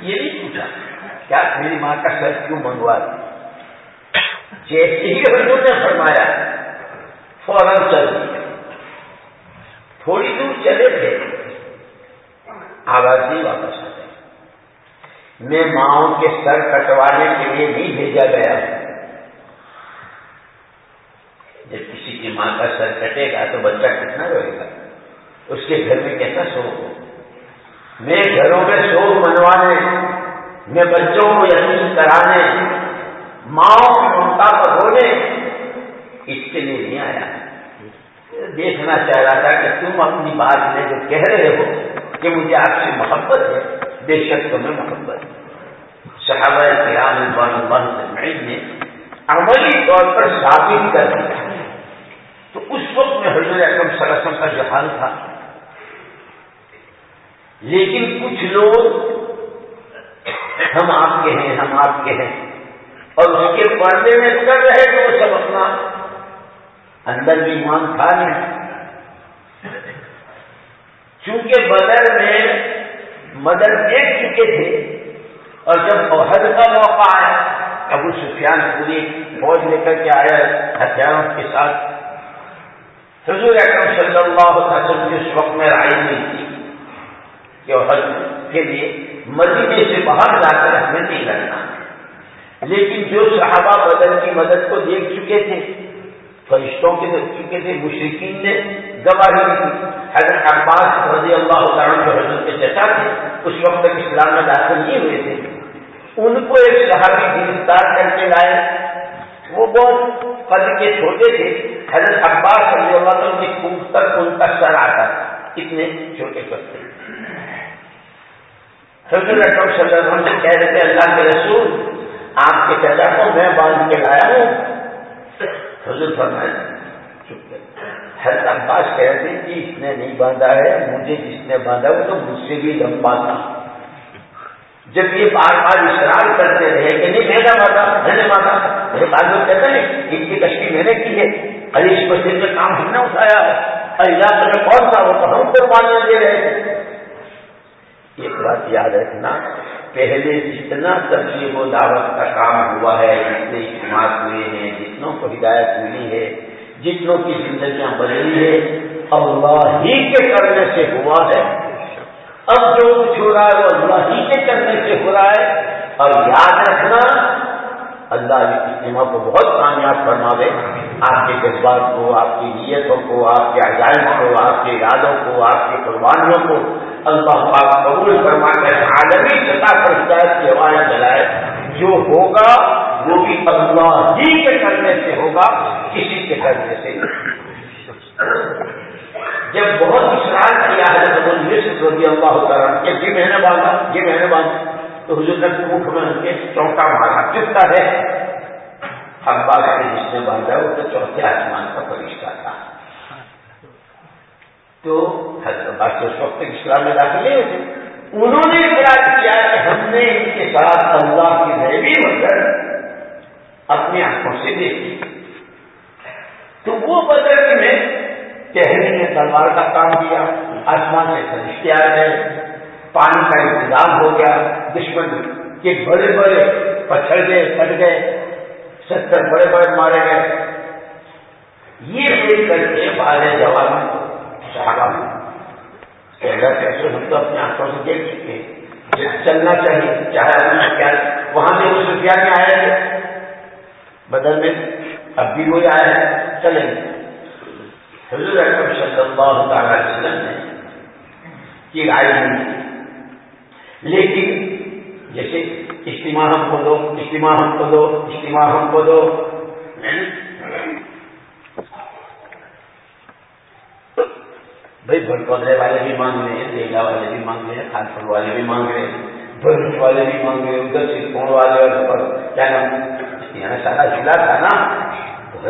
یہ نہیں پوچھا، کیا میری ماں کا سر کیوں منگوا جیسے ہی حضور نے فرمایا، فوراً چل دیا۔ تھوڑی دور چلے تھے۔ آواز نہیں واپس آ گئی میں ماؤں کے سر کٹوانے کے لیے نہیں بھیجا گیا جب کسی کی ماں کا سر کٹے گا تو بچہ کتنا رہے گا؟ اس کے گھر میں کیسا شوق ہو؟ میں گھروں میں شوق منوانے، میں بچوں کو یقین کرانے، ماؤں ممتا پر ہونے اس کے لیے نہیں آیا۔ دیکھنا چاہ رہا تھا کہ تم اپنی بات میں جو کہہ رہے ہو کہ مجھے آپ سے محبت ہے، بے شک تمہیں محبت ہے۔ صحابہ قیام بان بند نے عملی طور پر ثابت کر دیا۔ اس وقت میں ہر جو رقم سرسوں کا حال تھا۔ لیکن کچھ لوگ ہم آپ کے ہیں، ہم آپ کے ہیں۔ اور اس کے پردے میں کر رہے تو وہ سب اپنا اندر بھی ایمان تھا نہیں چونکہ بدر میں مدر دیکھ چکے تھے۔ اور جب حد کا موقع آیا، ابو سفیان پوری فوج لے کر کے آیا، ہتھیاروں کے ساتھ حضور اکرم صلی اللہ علیہ وسلم کی اس وقت میں رائے نہیں تھی کہ حد کے لیے مدینے سے باہر جا کر ہمیں نہیں لڑنا لیکن جو صحابہ بدل کی مدد کو دیکھ چکے تھے، فرشتوں کے دیکھ چکے تھے مشرقین نے گواہی دی حضرت عباس رضی اللہ تعالیٰ جو حضرت کے چچا تھے، اس وقت تک اسلام میں داخل نہیں ہوئے تھے۔ ان کو ایک صحابی گرفتار کر کے لائے۔ وہ بہت قد کے چھوٹے تھے، حضرت عباس رضی اللہ تعالیٰ کی خوب تک ان کا سر آتا اتنے چھوٹے پتے حضرت اکرم صلی اللہ علیہ وسلم سے کہہ رہے تھے، اللہ کے رسول، آپ کے چچا کو میں باندھ کے لایا ہوں۔ حضور فرمائے حضرت عباس کہہ رہے تھے کہ اس نے نہیں باندھا ہے، مجھے جس نے باندھا وہ تو مجھ سے بھی لمبا تھا۔ جب یہ بار بار اشرار کرتے رہے کہ نہیں میں نے باندھا میں میرے بعد میں کہتے ہیں ان کی تشکیل میں نے کی ہے۔ ارے اس مسجد میں کام ہم نے اٹھایا۔ ہے اللہ میں کون سا ہوتا ہم کو پانی دے رہے ہیں؟ ایک بات یاد رکھنا، پہلے جتنا تبلیغ و دعوت کا کام ہوا ہے، جتنے اجتماع ہوئے ہیں، جتنوں کو ہدایت ملی ہے، جتنوں کی زندگیاں بدلی ہے اللہ ہی کے کرنے سے ہوا ہے۔ اب جو کچھ ہو رہا ہے وہ اللہ ہی کے کرنے سے ہو رہا ہے۔ اور یاد رکھنا، اللہ اجتماع کو بہت کامیاب فرما دے آپ کے جذبات کو، آپ کی نیتوں کو، آپ کے عجائب کو، آپ کے ارادوں کو، آپ کی قربانیوں کو اللہ پاک قبول فرما کر عالمی سطح پر ہدایت کی جلائے۔ جو ہوگا، وہ بھی اللہ ہی کے کرنے سے ہوگا، کسی کے کرنے سے۔ جب بہت اشرار کیا ہے تو رضی اللہ تعالیٰ کہ یہ میں نے باندھا یہ میں نے باندھا تو حضور نے کوٹ میں ان کے چوکا مارا۔ چپتا ہے؟ اخبار نے جس نے باندھا وہ تو چوتھے آسمان کا فرشتہ تھا۔ تو حضرت اس وقت اسلام میں داخل نہیں انہوں نے اقرار کیا کہ ہم نے ان کے ساتھ اللہ کی غیبی مدد اپنی آنکھوں سے دیکھی۔ تو وہ بدل میں ٹہرنے نے تلوار کا کام کیا، آسمان سے فرشتے آ گئے، پانی کا انتظام ہو گیا، دشمن کے بڑے بڑے پچھڑ گئے، کٹ گئے، ستر بڑے بڑے مارے گئے۔ یہ دیکھ کر کے بارے جوان صحابہ پہلا کیسے ہم تو اپنی آنکھوں سے دیکھ چکے ہیں۔ چلنا چاہیے، چاہے اپنا کیا وہاں بھی اس روپیہ میں آئے گا بدل میں اب بھی وہی آئے ہیں چلیں۔ گے حضور اکرم صلی اللہ تعالی وسلم نے کی رائے نہیں لیکن جیسے اجتماع ہم کو دو، اجتماع ہم کو دو، اجتماع ہم کو دو۔ بھائی بھر پودے والے بھی مانگ رہے ہیں دیگا والے بھی مانگ رہے ہیں خان پور والے بھی مانگ رہے ہیں بھر والے بھی مانگ رہے ہیں، ادھر سے کون والے کیا نام؟ یہاں سارا ضلع تھا نا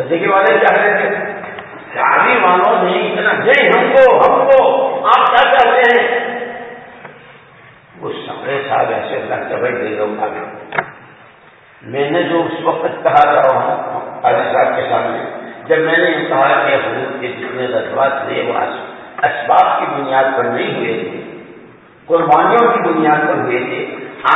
جگہ والے چاہ رہے تھے؟ شادی مانو نہیں، اتنا نہیں ہم کو ہم کو، آپ کیا چاہتے ہیں؟ وہ سمرے صاحب ایسے لگتا بھائی دے دو میں نے جو اس وقت کہا تھا وہاں علی صاحب کے سامنے، جب میں نے یہ کہا کہ حضور کے جتنے رجوات تھے وہ اسباب کی بنیاد پر نہیں ہوئے تھے، قربانیوں کی بنیاد پر ہوئے تھے۔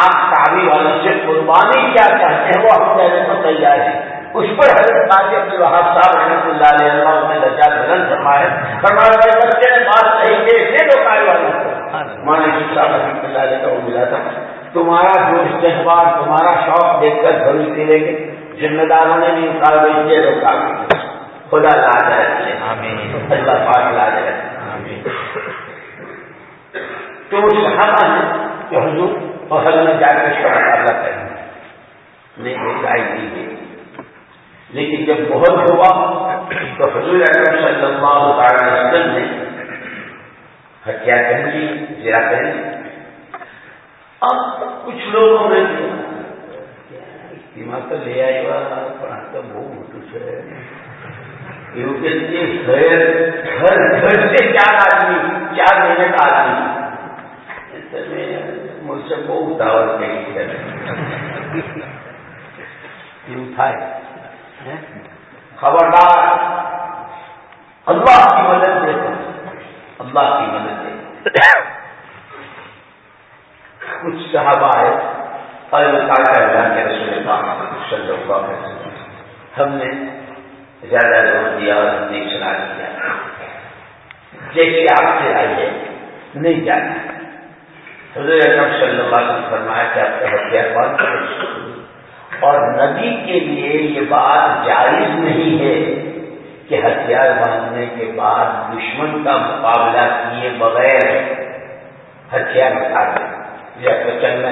آپ تعبی والوں سے قربانی کیا چاہتے ہیں، وہ ہم کہنے کو تیار ہیں۔ اس پر حضرت قاضی عبد الوہاب صاحب رحمۃ اللہ علیہ اللہ نے درجات بدل فرمایا فرمایا بھائی بچے نے بات صحیح کہ اسے تو کاری والا مانے صاحب رحمۃ اللہ علیہ کا وہ ملا تھا تمہارا جو استحبار تمہارا شوق دیکھ کر ضرور ملے گی ذمہ داروں نے بھی کہا بھائی یہ تو کام خدا لا جائے اللہ پاک لا جائے۔ تو وہ صحابہ نے کہ حضور اور حضرت نے جا کر شوق اللہ کریں نہیں نہیں لیکن جب بہت ہوا تو حضور اکرم صلی اللہ تعالی وسلم نے ہتیا کہیں گی ذرا کہیں اب کچھ لوگوں نے دماغ تو لے آئے گا پڑھا تو بہت ہے۔ گھر گھر گھر سے چار آدمی، چار مہینے کا آدمی۔ مجھ سے بہت دعوت نہیں کر تھا؟ خبردار اللہ کی مدد دے اللہ کی مدد دے کچھ صحابہ ہے اللہ کے رسول پاک اللہ ہم نے زیادہ زور دیا اور ہم نے سنا دیا جیسے آپ سے آئی ہے، نہیں جانا۔ حضرت اکرم صلی اللہ علیہ وسلم فرمایا کہ آپ کا ہتھیار بند اور نبی کے لیے یہ بات جائز نہیں ہے کہ ہتھیار باندھنے کے بعد دشمن کا مقابلہ کیے بغیر ہتھیار بتا دیں یہ تو چلنا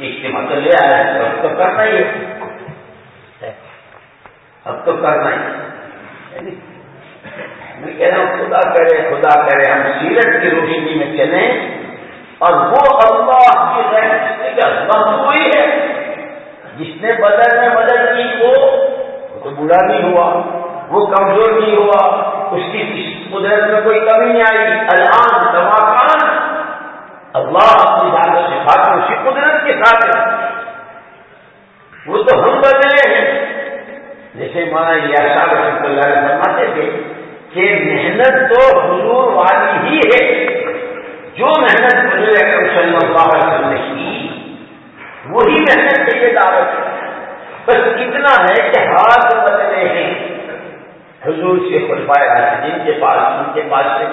اجتماع تو لے آیا ہے۔ اب تو کرنا ہی ہے۔ اب تو کرنا ہی یعنی میں کہہ رہا ہوں، خدا کرے خدا کرے، ہم سیرت کی روشنی جی میں چلیں۔ اور وہ اللہ کی غیر کا ہے جس نے بدل میں بدل کی وہ تو برا نہیں ہوا، وہ کمزور نہیں ہوا، اس کی قدرت میں کوئی کمی نہیں آئی۔ الان دماغان اللہ اپنی ذات سے کھاتے اسی قدرت کے ساتھ ہے وہ تو ہم بدلے ہیں۔ جیسے مانا یہ صاحب رحمۃ اللہ فرماتے تھے کہ محنت تو حضور والی ہی ہے۔ جو محنت حضور اکرم صلی اللہ علیہ وسلم نے کی وہی محنت کے لیے دعوت ہے۔ بس اتنا ہے کہ ہاتھ بدلے ہیں۔ حضور سے خلفائے راشدین کے پاس، ان کے پاس سے،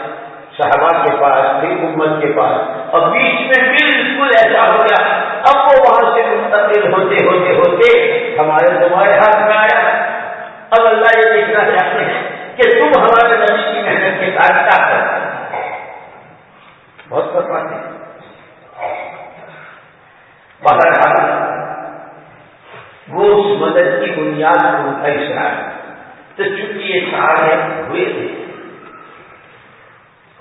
صحابہ کے پاس، پھر امت کے پاس۔ اور بیچ میں بالکل ایسا ہو گیا۔ اب وہ وہاں سے منتقل ہوتے ہوتے ہوتے ہمارے تمہارے ہاتھ میں آیا۔ اب اللہ یہ دیکھنا چاہتے ہیں کہ تم ہمارے نبی کی محنت کے ساتھ کیا کرتے بہت کر پاتے باہر وہ اس مدد کی بنیاد کو ان کا ہے تو چونکہ یہ سارے ہوئے تھے۔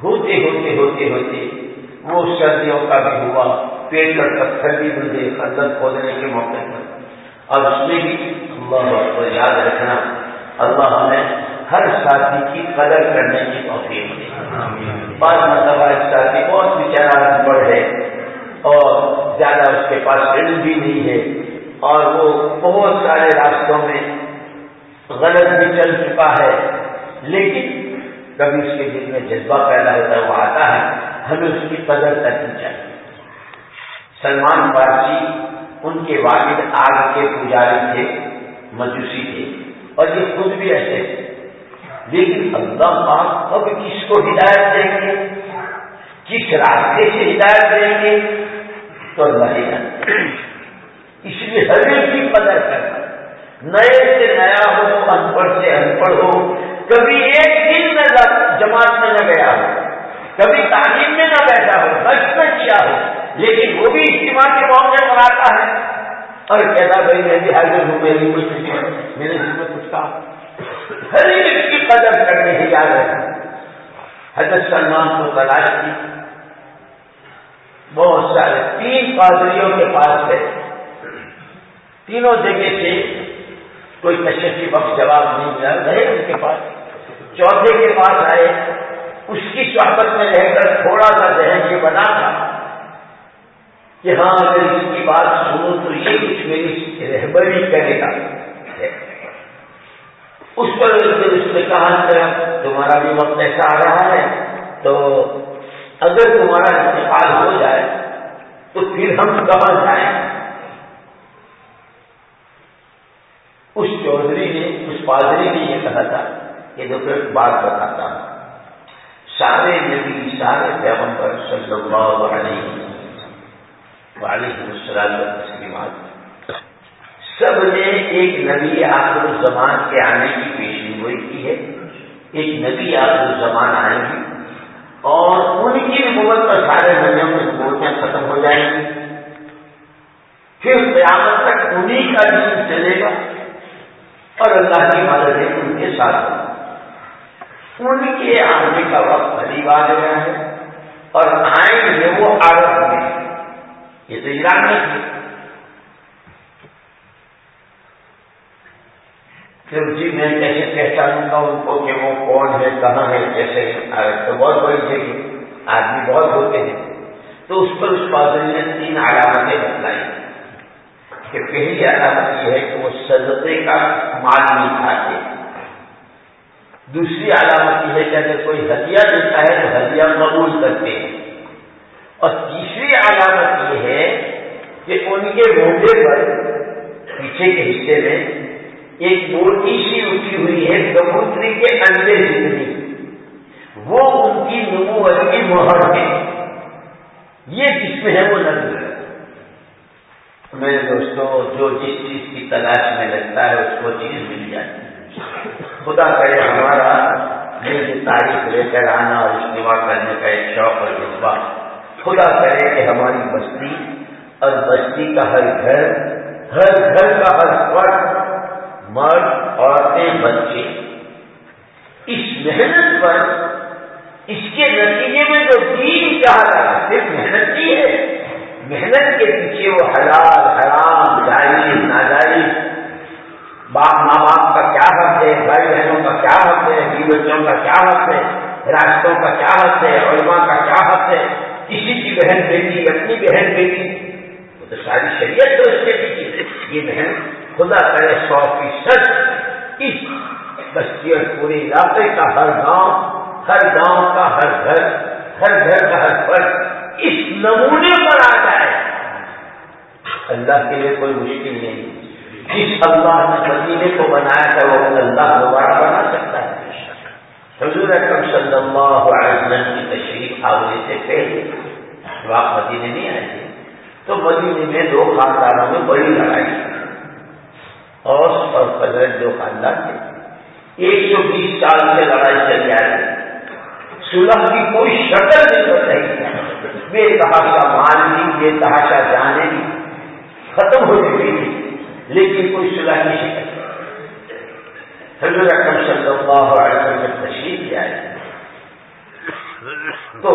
ہوتے ہوتے ہوتے ہوتے وہ سردیوں کا بھی ہوا پیٹ پر پتھر بھی بندے خندق کھودنے کے موقع پر۔ اور اس میں بھی اللہ کو یاد رکھنا اللہ ہمیں ہر ساتھی کی قدر کرنے کی توفیق دے۔ بعض مرتبہ ایک ساتھی بہت بیچارہ پڑھ ہے اور زیادہ اس کے پاس علم بھی نہیں ہے اور وہ بہت سارے راستوں میں غلط بھی چل چکا ہے۔ لیکن کبھی اس کے دل میں جذبہ پیدا ہوتا ہے، وہ آتا ہے، ہمیں اس کی قدر کرنی چاہیے۔ سلمان فارسی ان کے والد آگ کے پجاری تھے، مجوسی تھے، اور یہ خود بھی ایسے تھے۔ لیکن اللہ پاک اب کس کو ہدایت دیں گے؟ کس راستے سے ہدایت دیں گے؟ تو اللہ ہی اس لیے ہر ایک کی قدر کرنا۔ نئے سے نیا ہو ان پڑھ سے ان پڑھ ہو۔ کبھی ایک دن میں جماعت میں نہ گیا ہو۔ کبھی تعلیم میں نہ بیٹھا ہو بچ میں کیا ہو۔ لیکن وہ بھی اجتماع کے موقع پر آتا ہے۔ اور کہتا بھائی، میں بھی حاضر ہوں، میری کوئی میرے دل میں کچھ کام ہر ایک کی قدر کرنے کی یاد ہے۔ حضرت سلمان کو تلاش کی۔ بہت سارے تین پادریوں کے پاس ہے۔ تینوں جگہ سے کوئی تشریف بخش جواب نہیں ملا، رہے ان کے پاس۔ چوتھے کے پاس آئے، اس کی صحبت میں رہ کر تھوڑا سا ذہن یہ بنا تھا کہ ہاں اگر اس کی بات سنوں تو یہ کچھ میری رہبری کرے گا۔ اس پر اس نے کہا تمہارا بھی وقت ایسا آ رہا ہے، تو اگر تمہارا انتقال ہو جائے، تو پھر ہم کہاں جائیں؟ اس چودھری نے، اس پادری نے یہ کہا تھا، یہ تو پھر بات بتاتا ہوں۔ سارے نبی سارے پیغمبر صلی اللہ علیہ وسلم تسلیمات سب نے ایک نبی آخر الزمان کے آنے کی پیشی گوئی کی ہے۔ ایک نبی آخر الزمان آئیں گی اور ان کی نبوت پر سارے نبیوں میں نبوتیں ختم ہو جائیں گی۔ پھر قیامت تک انہیں کا دین چلے گا اور اللہ کی مدد ہے ان کے ساتھ۔ ان کے آنے کا وقت قریب آ گیا ہے اور آئیں گے وہ عرب میں۔ یہ تو ایران میں تھے جی میں کیسے پہچانوں گا ان کو کہ وہ کون ہے، کہاں ہے، کیسے تو بہت بڑی جگہ آدمی بہت ہوتے ہیں۔ تو اس پر اس پادری نے تین علامتیں بتلائی۔ کہ پہلی علامت یہ ہے کہ وہ سزتے کا مال نہیں کھاتے۔ دوسری علامت یہ ہے کہ اگر کوئی ہدیہ دیتا ہے تو ہدیہ قبول کرتے ہیں۔ اور تیسری علامت یہ ہے کہ ان کے موڈے پر پیچھے کے حصے میں ایک موٹی سی اٹھی ہوئی ہے کبوتری کے انڈے جتنی وہ ان کی نموت کی مہر ہے۔ یہ جس میں ہے وہ نظر میرے دوستوں جو جس چیز کی تلاش میں لگتا ہے، اس کو چیز مل جاتی ہے۔ خدا کرے ہمارا یہ تاریخ لے کر آنا اور اجتماع کرنے کا ایک شوق اور جذبہ خدا کرے کہ ہماری بستی، اور بستی کا ہر گھر ہر گھر کا ہر فرد مرد، عورتیں، بچے۔ اس محنت پر، اس کے نتیجے میں جو دین چاہتا ہے، صرف محنت ہی ہے، محنت کے پیچھے وہ حلال، حرام جائز ناجائز باپ، ماں، باپ کا کیا حق ہے؟ بھائی بہنوں کا کیا حق ہے؟ بی بچوں کا کیا حق ہے؟ راستوں کا کیا حق ہے؟ علماء کا کیا حق ہے؟ کسی کی بہن بیٹی، اپنی بہن بیٹی۔ وہ تو ساری شریعت تو اس کے پیچھے یہ بہن خدا کرے سو فیصد اس بستی اور پورے علاقے کا ہر گاؤں ہر گاؤں کا ہر گھر ہر گھر کا ہر فرد اس نمونے پر آ جائے۔ اللہ کے لیے کوئی مشکل نہیں۔ جس اللہ نے مدینے کو بنایا تھا، وہ اللہ دوبارہ بنا سکتا ہے۔ حضور اکرم صلی اللہ علیہ وسلم کی تشریف آنے سے پہلے آپ مدینے نہیں آئے تھے۔ تو مدینے میں دو خاندانوں میں بڑی لڑائی۔ اور قدرت دو خاندان تھے ایک سو بیس سال سے لڑائی چل جا رہی سلح کی کوئی شکل نہیں بن رہی بے تحاشا مال بھی بے تحاشا جانے ختم ہو چکی تھی۔ لیکن کوئی سلح نہیں۔ شکل حضور اکرم صلی اللہ علیہ وسلم تشریف لے آئے۔ تو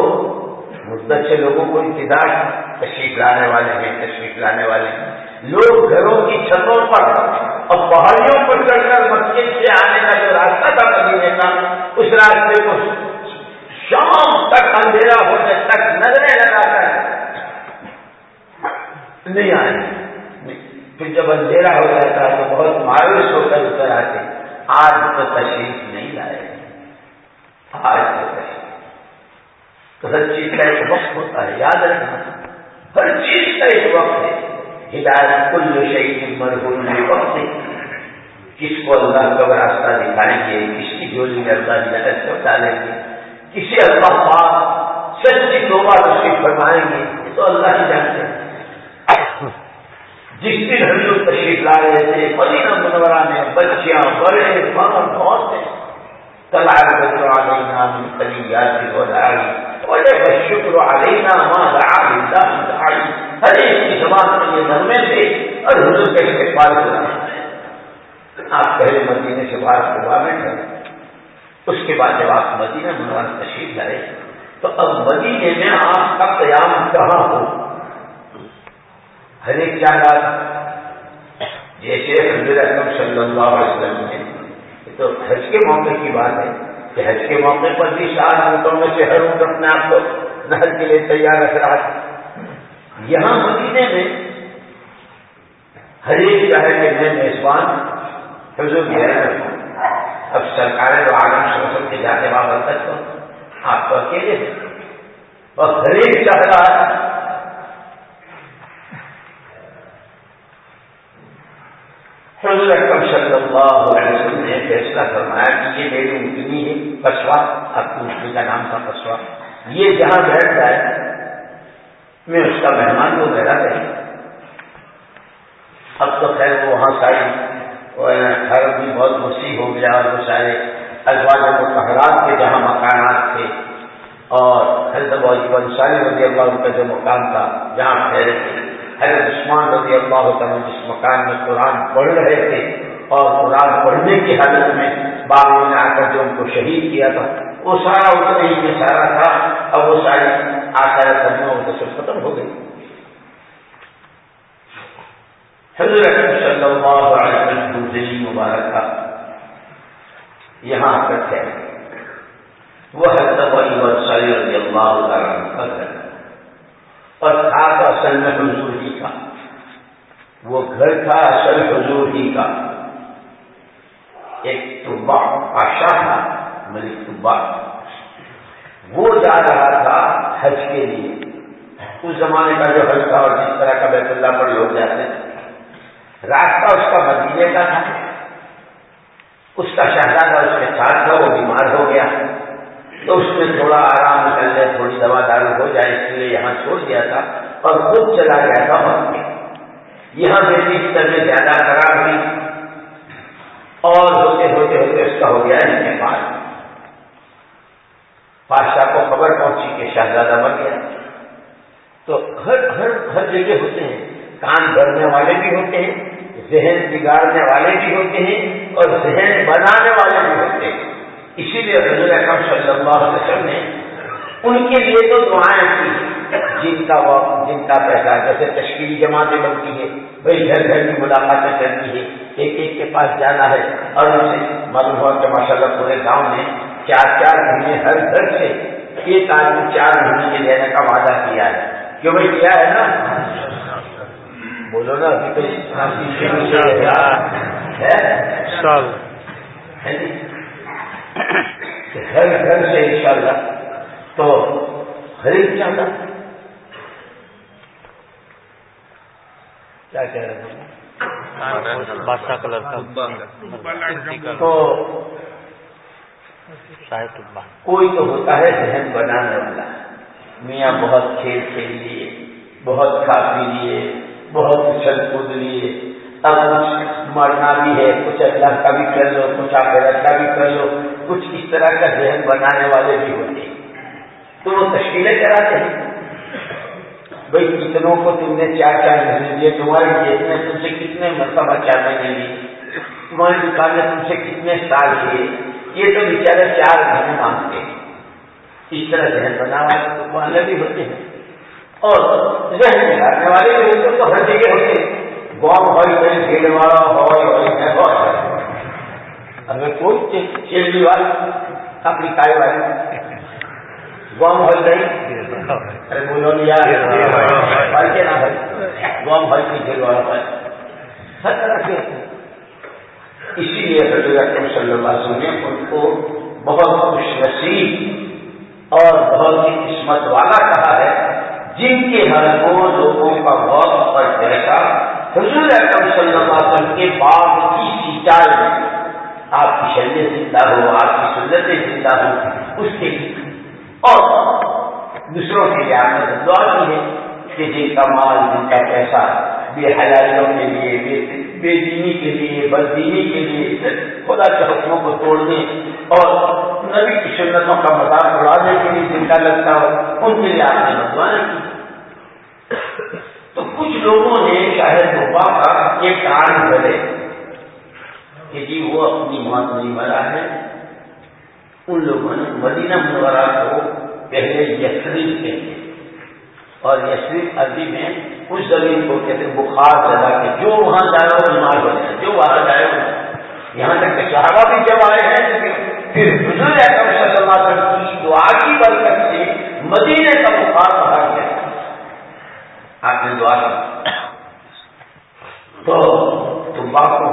مدت سے لوگوں کو انتظار تشریف لانے والے ہیں، تشریف لانے والے ہیں۔ لوگ گھروں کی چھتوں پر اور پہاڑیوں پر چڑھ کر مسجد سے آنے کا جو راستہ تھا مدینے کا، اس راستے کو شام تک اندھیرا ہونے تک نظریں لگا کر نہیں آئے۔ پھر جب اندھیرا ہو جاتا ہے تو بہت مایوس ہو کر اتر آتے۔ آج تو تشریف نہیں لائے۔ آج تو تو ہر چیز کا ایک وقت ہوتا ہے، یاد رکھنا۔ ہر چیز کا ایک وقت ہے۔ ہدایت کل شہید مرحوم وقت ہے۔ کس کو اللہ کب راستہ دکھائیں گے، کس کی جولی میں اللہ ہدایت کب ڈالیں گے کسی اللہ پاک سچی توبہ تشریف فرمائیں گے، یہ تو اللہ ہی جانتے ہیں جس دن حضور تشریف لا رہے تھے، مدینہ منورہ میں بچیاں بڑے ماں بہت ہیں۔ تلار بدر علینا من قلیات الوداعی وجب الشکر علینا ما دعا دعائی ہر ایک کی زبان میں یہ نغمے تھے اور حضور کے استقبال کو آپ پہلے مدینے سے باہر ہوا میں تھے، اس کے بعد جب آپ مدینہ منورہ تشریف لائے، تو اب مدینے میں آپ کا قیام کہاں ہو؟ ہر ایک چاہتا جیسے حضرت صلی اللہ علیہ وسلم نے تو حج کے موقع کی بات ہے۔ کہ حج کے موقع پر بھی سات اونٹوں میں سے ہر اونٹ اپنے آپ کو نہر کے لیے تیار رکھ رہا تھا یہاں مدینے میں ہر ایک چاہے کہ میں میزبان حضور گیا اب سرکار جو عالم شوشن کے جانے والا تک تو آپ کو اکیلے ہیں۔ اور ہر ایک چاہ رہا ہے۔ حضور اکرم صلی اللہ علیہ وسلم نے فیصلہ فرمایا کہ یہ میری اٹھنی ہے پسوا آپ کی اٹھنی کا نام تھا پسوا یہ جہاں بیٹھ جائے میں اس کا مہمان کو میرا رہے اب تو خیر وہ وہاں ساری گھر بھی بہت وسیع ہو گیا اور وہ سارے ازواج متحرات کے جہاں مکانات تھے۔ اور حضرت انصاری رضی اللہ کا جو مقام تھا، جہاں ٹھہرے تھے حضرت عثمان رضی اللہ تعالیٰ جس مکان میں قرآن پڑھ رہے تھے اور قرآن پڑھنے کی حالت میں باغوں نے آ کر جو ان کو شہید کیا تھا، وہ سارا اتنا ہی میں سارا تھا۔ اور وہ ساری آسار قدموں میں سب ختم ہو گئی۔ حضرت صلی اللہ علیہ وسلم مبارک یہاں تک ہے۔ وہ حضرت علی رضی اللہ تعالیٰ ہے اور تھا تو اصل میں حضور ہی کا۔ وہ گھر تھا اصل حضور ہی کا۔ ایک طبا آشا تھا، ملک طبا وہ جا رہا تھا حج کے لیے۔ اس زمانے کا جو حج تھا اور جس طرح کا بیت اللہ پر لوگ جاتے تھے۔ راستہ اس کا مدینے کا تھا۔ اس کا شہزادہ اس کے ساتھ تھا، وہ بیمار ہو گیا۔ تو اس میں تھوڑا آرام کر لے، تھوڑی دوا دارو ہو جائے، اس لیے یہاں چھوڑ دیا تھا اور خود چلا گیا تھا وقت میں یہاں بیٹی کی طرح زیادہ خراب ہوئی اور ہوتے ہوتے ہوتے اس کا ہو گیا ان کے پاس۔ بادشاہ کو خبر پہنچی کہ شہزادہ مر گیا۔ تو ہر ہر ہر جگہ ہوتے ہیں۔ کان بھرنے والے بھی ہوتے ہیں، ذہن بگاڑنے والے بھی ہوتے ہیں اور ذہن بنانے والے بھی ہوتے ہیں۔ اسی لیے حضور اکرم صلی اللہ علیہ وسلم نے ان کے لیے تو دعائیں کی جن کا وقت جن کا پیسہ جیسے تشکیلی جماعتیں بنتی ہے بھائی گھر گھر کی ملاقاتیں کرتی ہے ایک ایک کے پاس جانا ہے اور ان سے معلوم ہوا کہ ماشاء اللہ پورے گاؤں میں چار چار مہینے ہر گھر سے ایک آدمی چار مہینے کے لینے کا وعدہ کیا ہے۔ کیوں بھائی کیا ہے نا؟ بولو نا ابھی تو گھر گھر سے انشاءاللہ تو خرید چاہتا کیا کہہ رہے ہیں؟ بادشاہ کلر کا۔ تو کوئی تو ہوتا ہے ذہن بنانے والا۔ میاں بہت کھیل کھیل لیے بہت کھا پی لیے بہت اچھل کود لیے۔ اب کچھ مرنا بھی ہے کچھ اللہ کا بھی کر لو کچھ آخرت کا بھی کر لو۔ کچھ اس طرح کا ذہن بنانے والے بھی ہوتے ہیں۔ تو وہ تشکیلیں کراتے ہیں۔ بھائی، کتنوں کو تم نے چار چار مہینے دیے تمہاری جیت نے تم سے کتنے مرتبہ چار مہینے لیے تمہاری دکان نے تم سے کتنے سال لیے؟ یہ تو بیچارے چار مہینے مانگتے ہیں۔ اس طرح ذہن بنا والے بھی ہوتے ہیں۔ اور ذہن بنانے والے بھی ہوتے تو ہر جگہ ہوتے ہیں۔ گاؤں بھائی کہیں کھیل والا ہو ہمیں کوئی چیڑی والی اپنی کائی والی گاؤں بھائی نہیں ارے بولو بھائی کے نہ بھائی گاؤں بھائی کی کھیل والا بھائی۔ ہر طرح کے۔ اسی لیے حضرت اکرم صلی اللہ علیہ وسلم نے ان کو بہت خوش نصیب اور بہت ہی قسمت والا کہا ہے جن کے ہر وہ لوگوں کا وقت اور پیسہ حضور اکرم صلی اللہ علیہ وسلم کے باغ کی سینچائی آپ کی شریعت زندہ ہو، آپ کی سنتیں زندہ ہو اس کے اور دوسروں کے لیے آپ نے دعا کی ہے کہ جی جن کا مال جن کا پیسہ بے حیالیوں کے لیے، بے دینی کے لیے بددینی کے لیے، خدا کے حکموں کو توڑنے اور نبی کی سنتوں کا مذاق اڑانے کے لیے جن کا لگتا ہو ان کے لیے آپ نے بدوائیں کی۔ تو کچھ لوگوں نے شاید ببا کا یہ کان بھرے کہ جی وہ اپنی موت نہیں مرا ہے۔ ان لوگوں نے مدینہ منورہ کو پہلے یسریف کہتے اور یسریف عربی میں اس زمین کو کہتے بخار جگہ کے، جو وہاں جائے وہ بیمار ہو جائے، جو وہاں جائے وہ یہاں تک کہ صحابہ بھی جب آئے ہیں پھر حضور اکرم صلی اللہ علیہ وسلم کی دعا کی برکت سے مدینے کا بخار باہر گیا آپ نے دعا کی۔ تو تم کو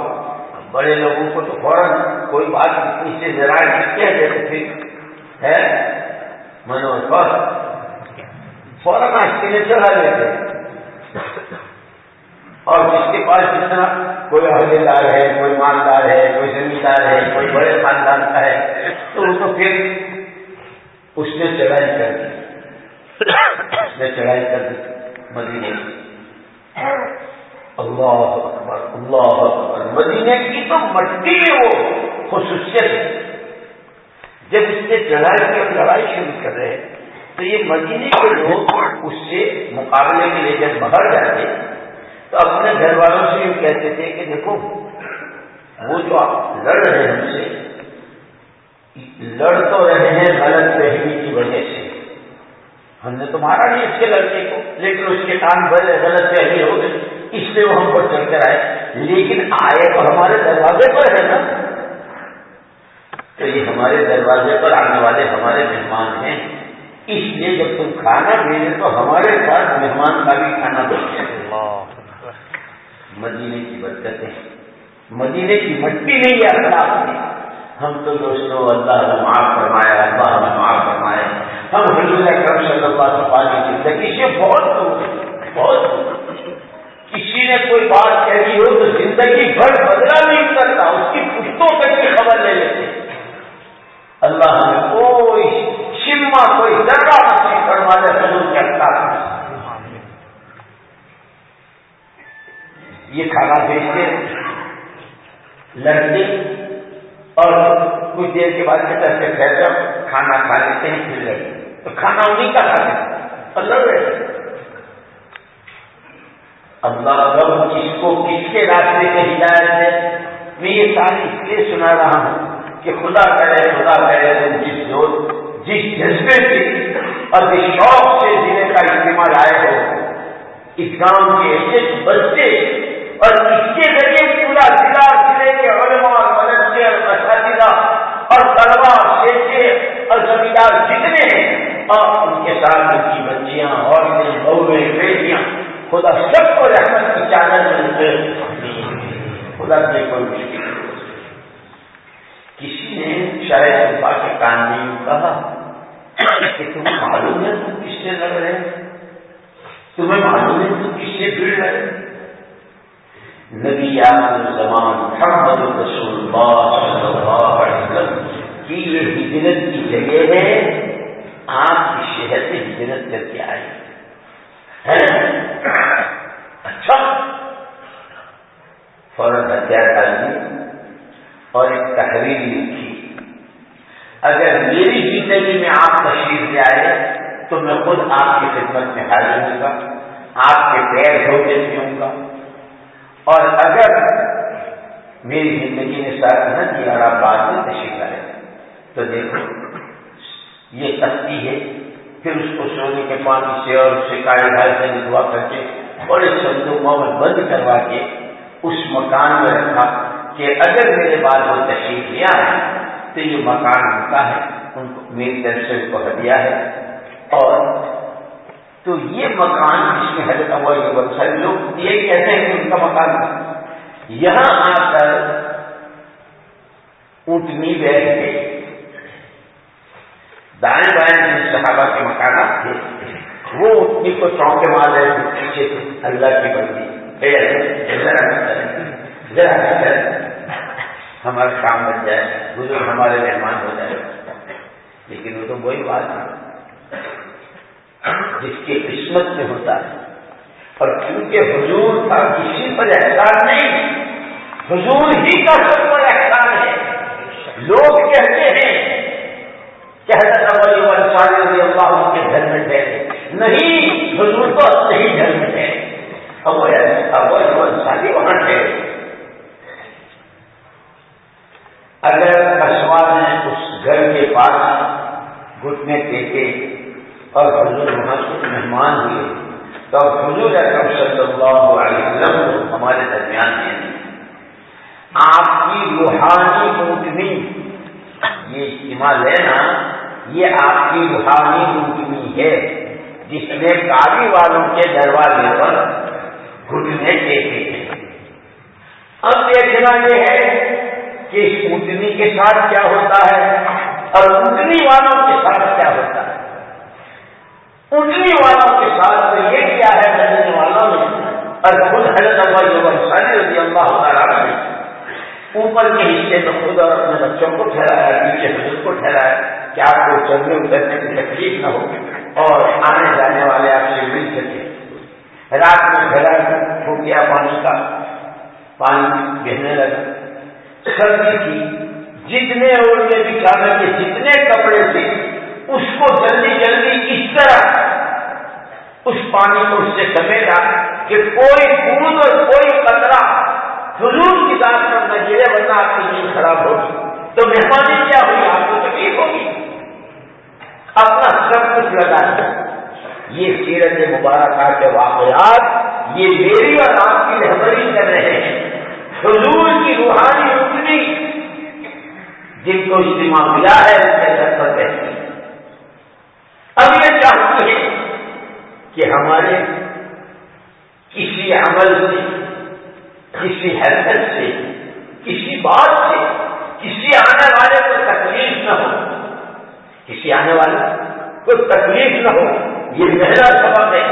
بڑے لوگوں کو تو فوراً کوئی بات اتنی سے ذرائع کہہ دیتے تھے ہے منوج پر فوراً آج کے لیے چلا لیتے اور جس کے پاس جتنا کوئی عہدے دار ہے، کوئی مالدار ہے، کوئی زمیندار ہے، کوئی بڑے خاندان کا ہے، تو وہ تو پھر اس نے چڑھائی کر دی۔ اس نے چڑھائی کر دی۔ مدینے۔ کی اللہ اکبر اللہ اکبر۔ مدینے کی تو مٹی وہ، خصوصیت۔ جب اس سے چڑھائی کی لڑائی شروع کر رہے تو یہ مدینے کے لوگ اس سے مقابلے کے لیے جب باہر جاتے تو اپنے گھر والوں سے یہ کہتے تھے کہ دیکھو، وہ جو آپ لڑ رہے ہیں ہم سے، لڑ تو رہے ہیں غلط فہمی کی وجہ سے۔ ہم نے تو مارا نہیں اس کے لڑکے کو، لیکن اس کے کام بڑے غلط فہمی ہو گئی۔ اس لیے وہ ہم پر چل کر آئے۔ لیکن آئے تو ہمارے دروازے پر ہے نا۔ تو یہ ہمارے دروازے پر آنے والے ہمارے مہمان ہیں۔ اس لیے جب تم کھانا بھیجے تو ہمارے ساتھ مہمان کا بھی کھانا بھیجے مدینے کی برکتیں۔ مدینے کی مٹی نہیں ہے اللہ ہم تو دوستوں اللہ نے معاف فرمایا اللہ نے معاف فرمایا ہم حضور اکرم صلی اللہ علیہ کی زندگی سے بہت دور بہت دور۔ کسی نے کوئی بات کہی ہو تو زندگی بھر بدلا نہیں کرتا، اس کی پشتوں تک کی خبر لے لیتے اللہ نے کوئی شما کوئی ذرا نصیب فرما دے حضور کے اللہ یہ کھانا بھیجتے لڑکے اور کچھ دیر کے بعد کہتا ہے کھانا کھا لیتے ہیں، پھر لڑکے تو کھانا انہیں کا کھاتے اور لڑ رہے اللہ کب کس کو کس کے راستے سے ہدایت ہے میں یہ ساری اس لیے سنا رہا ہوں کہ خدا کرے خدا کرے تم جس جو جس جذبے سے اور جس شوق سے ضلع کا استعمال آئے ہو اس گاؤں کے ایسے بچے اور اس کے ذریعے پورا ضلع ضلع کے علماء مدرسے اور اساتذہ اور طلبا شیخے اور زمیندار جتنے ہیں اور ان کے ساتھ ان کی بچیاں عورتیں بہویں بیٹیاں خدا سب کو رحمت کی چادر ملتے خدا کی کوئی مشکل کسی نے شاید صبح کے کان نہیں کہا کہ تمہیں معلوم ہے تم کس سے لڑ رہے تمہیں معلوم ہے تم کس سے بھیڑ رہے نبی زمان محمد رسول اللہ صلی اللہ علیہ وسلم کی یہ ہجرت کی جگہ ہے۔ آپ کی شہر سے ہجرت کر کے آئے۔ اچھا۔ فوراً ہتھیار ڈالی اور ایک تحریر لکھی۔ اگر میری زندگی میں آپ تشریف لے آئے تو میں خود آپ کی خدمت میں حاضر ہوں گا، آپ کے پیر دھوتے پیوں گا۔ اور اگر میری زندگی نے ساتھ نہ کیا اور آپ بعد میں تشریف لائے، تو دیکھو، یہ تختی ہے۔ پھر اس کو سونے کے پانی سے اور اسے کاڑے گھر سے لکھوا کر کے بڑے صندوقوں میں بند کروا کے اس مکان میں رکھا کہ اگر میرے بعد وہ تشریف لیا ہے تو یہ مکان ہوتا ہے، ان کو میری طرف سے ان کو ہدیہ ہے۔ اور تو یہ مکان جس میں حضرت ابو یہ سارے لوگ یہ کہتے ہیں کہ ان کا مکان؟ یہاں آ کر اونٹنی بیٹھ گئے۔ دائیں بائیں جن صحابہ کے مکانات تھے، وہ اونٹنی کو چونکے مار رہے تھے، پیچھے اللہ کی بندی ذرا ہمارا کام بن جائے بزرگ ہمارے مہمان ہو جائے۔ لیکن وہ تو وہی بات ہے جس کی قسمت میں ہوتا ہے۔ اور کیونکہ حضور کا کسی پر احسان نہیں، حضور ہی کا سب پر احسان ہے۔ لوگ کہتے ہیں کہ حضرت انصاری رضی اللہ عنہ کے گھر میں ٹھہرے نہیں، حضور تو نہیں گھر میں ٹھہرے اب وہ ابو انصاری وہاں ٹھہرے اگر کسوا نے اس گھر کے پاس گھٹنے ٹیکے اور حضور وہاں سے مہمان ہوئے، تو حضور اکرم صلی اللہ علیہ وسلم ہمارے درمیان ہیں۔ آپ کی روحانی موٹنی یہ استعمال ہے یہ آپ کی روحانی موٹنی ہے جس نے کاری والوں کے دروازے پر گھٹنے دیکھے ہیں۔ اب دیکھنا یہ ہے کہ اس اونٹنی کے ساتھ کیا ہوتا ہے اور اونٹنی والوں کے ساتھ کیا ہوتا ہے۔ اٹھنے والوں کے ساتھ تو یہ کیا ہے بننے والوں نے اور خود حضرت اللہ انسانی رضی اللہ تعالیٰ نے اوپر کے حصے میں خود اور اپنے بچوں کو ٹھہرایا، نیچے بزرگ کو ٹھہرایا۔ کہ آپ کو چلنے اترنے کی تکلیف نہ ہو اور آنے جانے والے آپ سے مل سکے۔ رات میں گھر ٹھوک گیا پانی کا، پانی بہنے لگا۔ سردی تھی۔ جتنے اور بچھانے کے جتنے کپڑے تھے، اس کو جلدی جلدی اس طرح اس پانی کو اس سے سمیٹا کہ کوئی بوند اور کوئی قطرہ حضور کی ذات پر نہ گرے ورنہ آپ کی نیند خراب ہوگی۔ تو مہربانی کیا ہوئی؟ آپ کو تکلیف ہوگی۔ اپنا سب کچھ لگا دیا یہ سیرت مبارکہ کے واقعات، یہ میری اور آپ کی رہبری کر رہے ہیں۔ حضور کی روحانی اٹھنی جن کو اجتماع ملا ہے ان کے گھر پر رہتی۔ اب یہ چاہتی ہے کہ ہمارے کسی عمل سے، کسی حرکت سے، کسی بات سے، کسی آنے والے کو تکلیف نہ ہو۔ کسی آنے والے کو تکلیف نہ ہو۔ یہ پہلا سبق ہے۔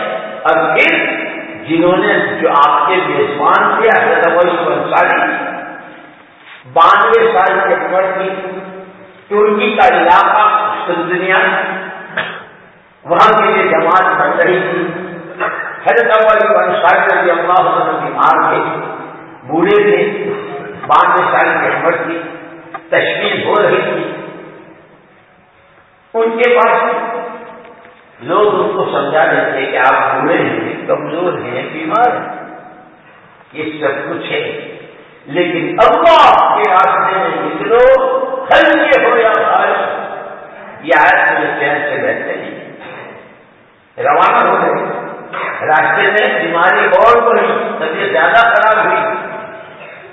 اور پھر جنہوں نے جو آپ کے میزبان تھے، حضرت انصاری بانوے سال کی عمر کی ترکی کا علاقہ سندنیا وہاں کی یہ جماعت بن رہی تھی۔ حضرت انصاری رضی اللہ عنہ بیمار تھے بوڑھے تھے، بانوے سال کی عمر کی تشکیل ہو رہی تھی۔ ان کے پاس لوگ ان کو سمجھا دیتے کہ آپ بوڑھے ہیں، کمزور ہیں، بیمار ہیں۔ یہ سب کچھ ہے۔ لیکن اللہ کے راستے میں نکلو ہلکے ہو یا بھائی یہ آج مجھے چین سے بہتے نہیں روانہ ہو گئے۔ راستے میں بیماری اور بڑھی، طبیعت زیادہ خراب ہوئی۔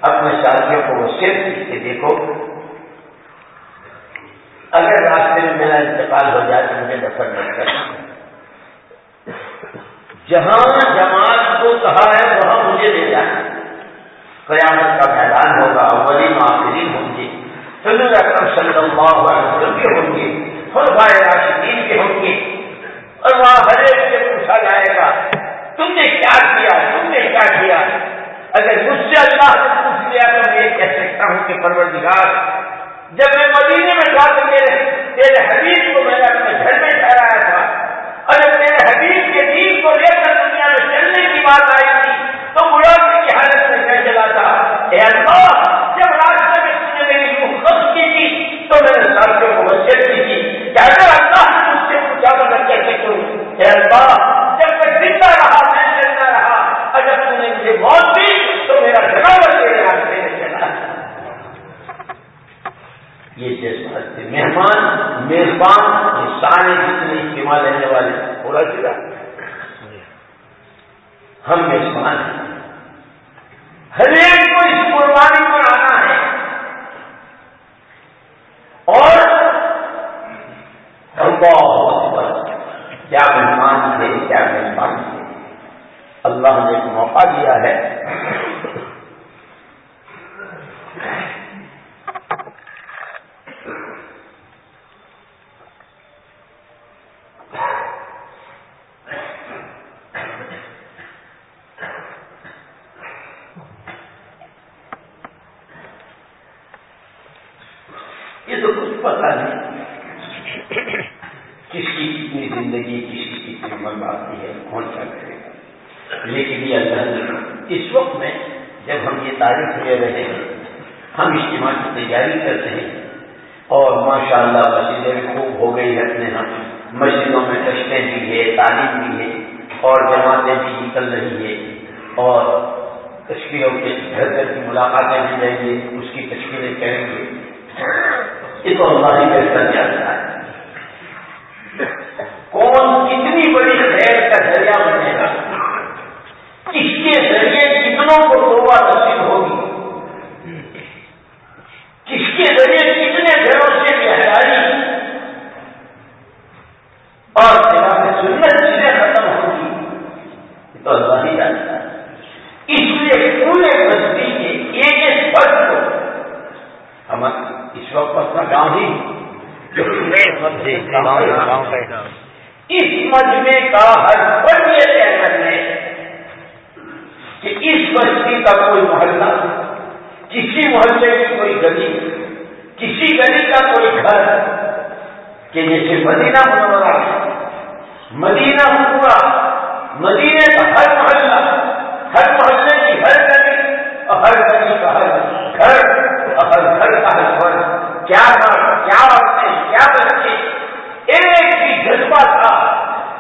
اپنے ساتھیوں کو وہ صرف کہ دیکھو۔ اگر راستے میں میرا انتقال ہو جائے تو مجھے دفن نہیں کرنا جہاں جماعت کو کہا ہے وہاں مجھے لے جانا۔ قیامت کا میدان ہوگا، ولی معافرین ہوں گے سلور اکرم صلی اللہ علیہ وسلم کے ہوں گے خلفائے راشدین کے ہوں گے۔ اور وہاں ہر ایک سے پوچھا جائے گا، تم نے کیا کیا؟ تم نے کیا کیا؟ اگر مجھ سے اللہ سے پوچھ لیا تو میں کہہ سکتا ہوں کہ پروردگار جب میں مدینے میں تھا تو میرے تیرے حبیب کو میں نے اپنے گھر میں ٹھہرایا تھا۔ اور جب تیرے حبیب کے دین کو لے کر دنیا میں چلنے کی بات آئی تھی، تو مراد کی حالت میں میں چلا تھا، اے اللہ، جب راستے میں تم نے میری روح کی تھی، تو میں نے ساتھیوں کو وصیت کی تھی۔ کہ اگر اللہ نے مجھ سے پوچھا تو میں کیسے کروں اے اللہ جب میں زندہ رہا میں چلتا رہا اور جب تم نے مجھے موت دی تو میرا جگہ تیرے راستے میں چلا یہ جذبات تھے مہمان، میزبان یہ سارے جتنے اجتماع لینے والے۔ پورا چلا جی ہم میزبان ہیں۔ ہر ایک کو اس قربانی پر آنا ہے۔ اور بہت کیا مہمان تھے، کیا میزبان تھے۔ اللہ نے ایک موقع دیا ہے۔ تو کچھ پتا نہیں۔ کس کی کتنی زندگی، کس کی کتنی عمر آتی ہے، کون کیا کرے گا۔ لیکن یہ اللہ اس وقت میں جب ہم یہ تعریف لے رہے ہیں، ہم اجتماع کی تیاری کرتے ہیں اور ماشاء اللہ مسجدیں خوب ہو گئی ہے اپنے ہم مسجدوں میں کشتیں بھی ہے تعلیم بھی ہے اور جماعتیں بھی نکل رہی ہے اور تشکیلوں کے گھر گھر کی ملاقاتیں بھی رہیں گی، اس کی تشکیلیں کریں گے یہ تو اللہ ہی بہتر جانتا ہے۔ کون کتنی بڑی خیر کا ذریعہ بنے گا؟ اس کے ذریعے کتنوں کو توبہ نصیب ہوگی؟ کس کے ذریعے کتنے گھروں سے گہرائی؟ اور سنت چیزیں ختم ہوگی۔ تو اللہ ہی جانتا ہے اس لیے پورے بستی کے ایک ایک فرد کو اس وقت اپنا گاؤں ہی اس مجمے کا ہر فرد یہ طے کرنے کہ اس بستی کا کوئی محلہ کسی محلے کی کوئی گلی کسی گلی کا کوئی گھر کہ جیسے مدینہ منورہ مدینہ پورا مدینے کا ہر محلہ ہر محلے کی ہر گلی اور ہر گلی کا ہر گھر اور ہر گھر کا ہر گھر۔ کیا گھر کیا عورتیں کیا بچے ایک ہی جذبہ تھا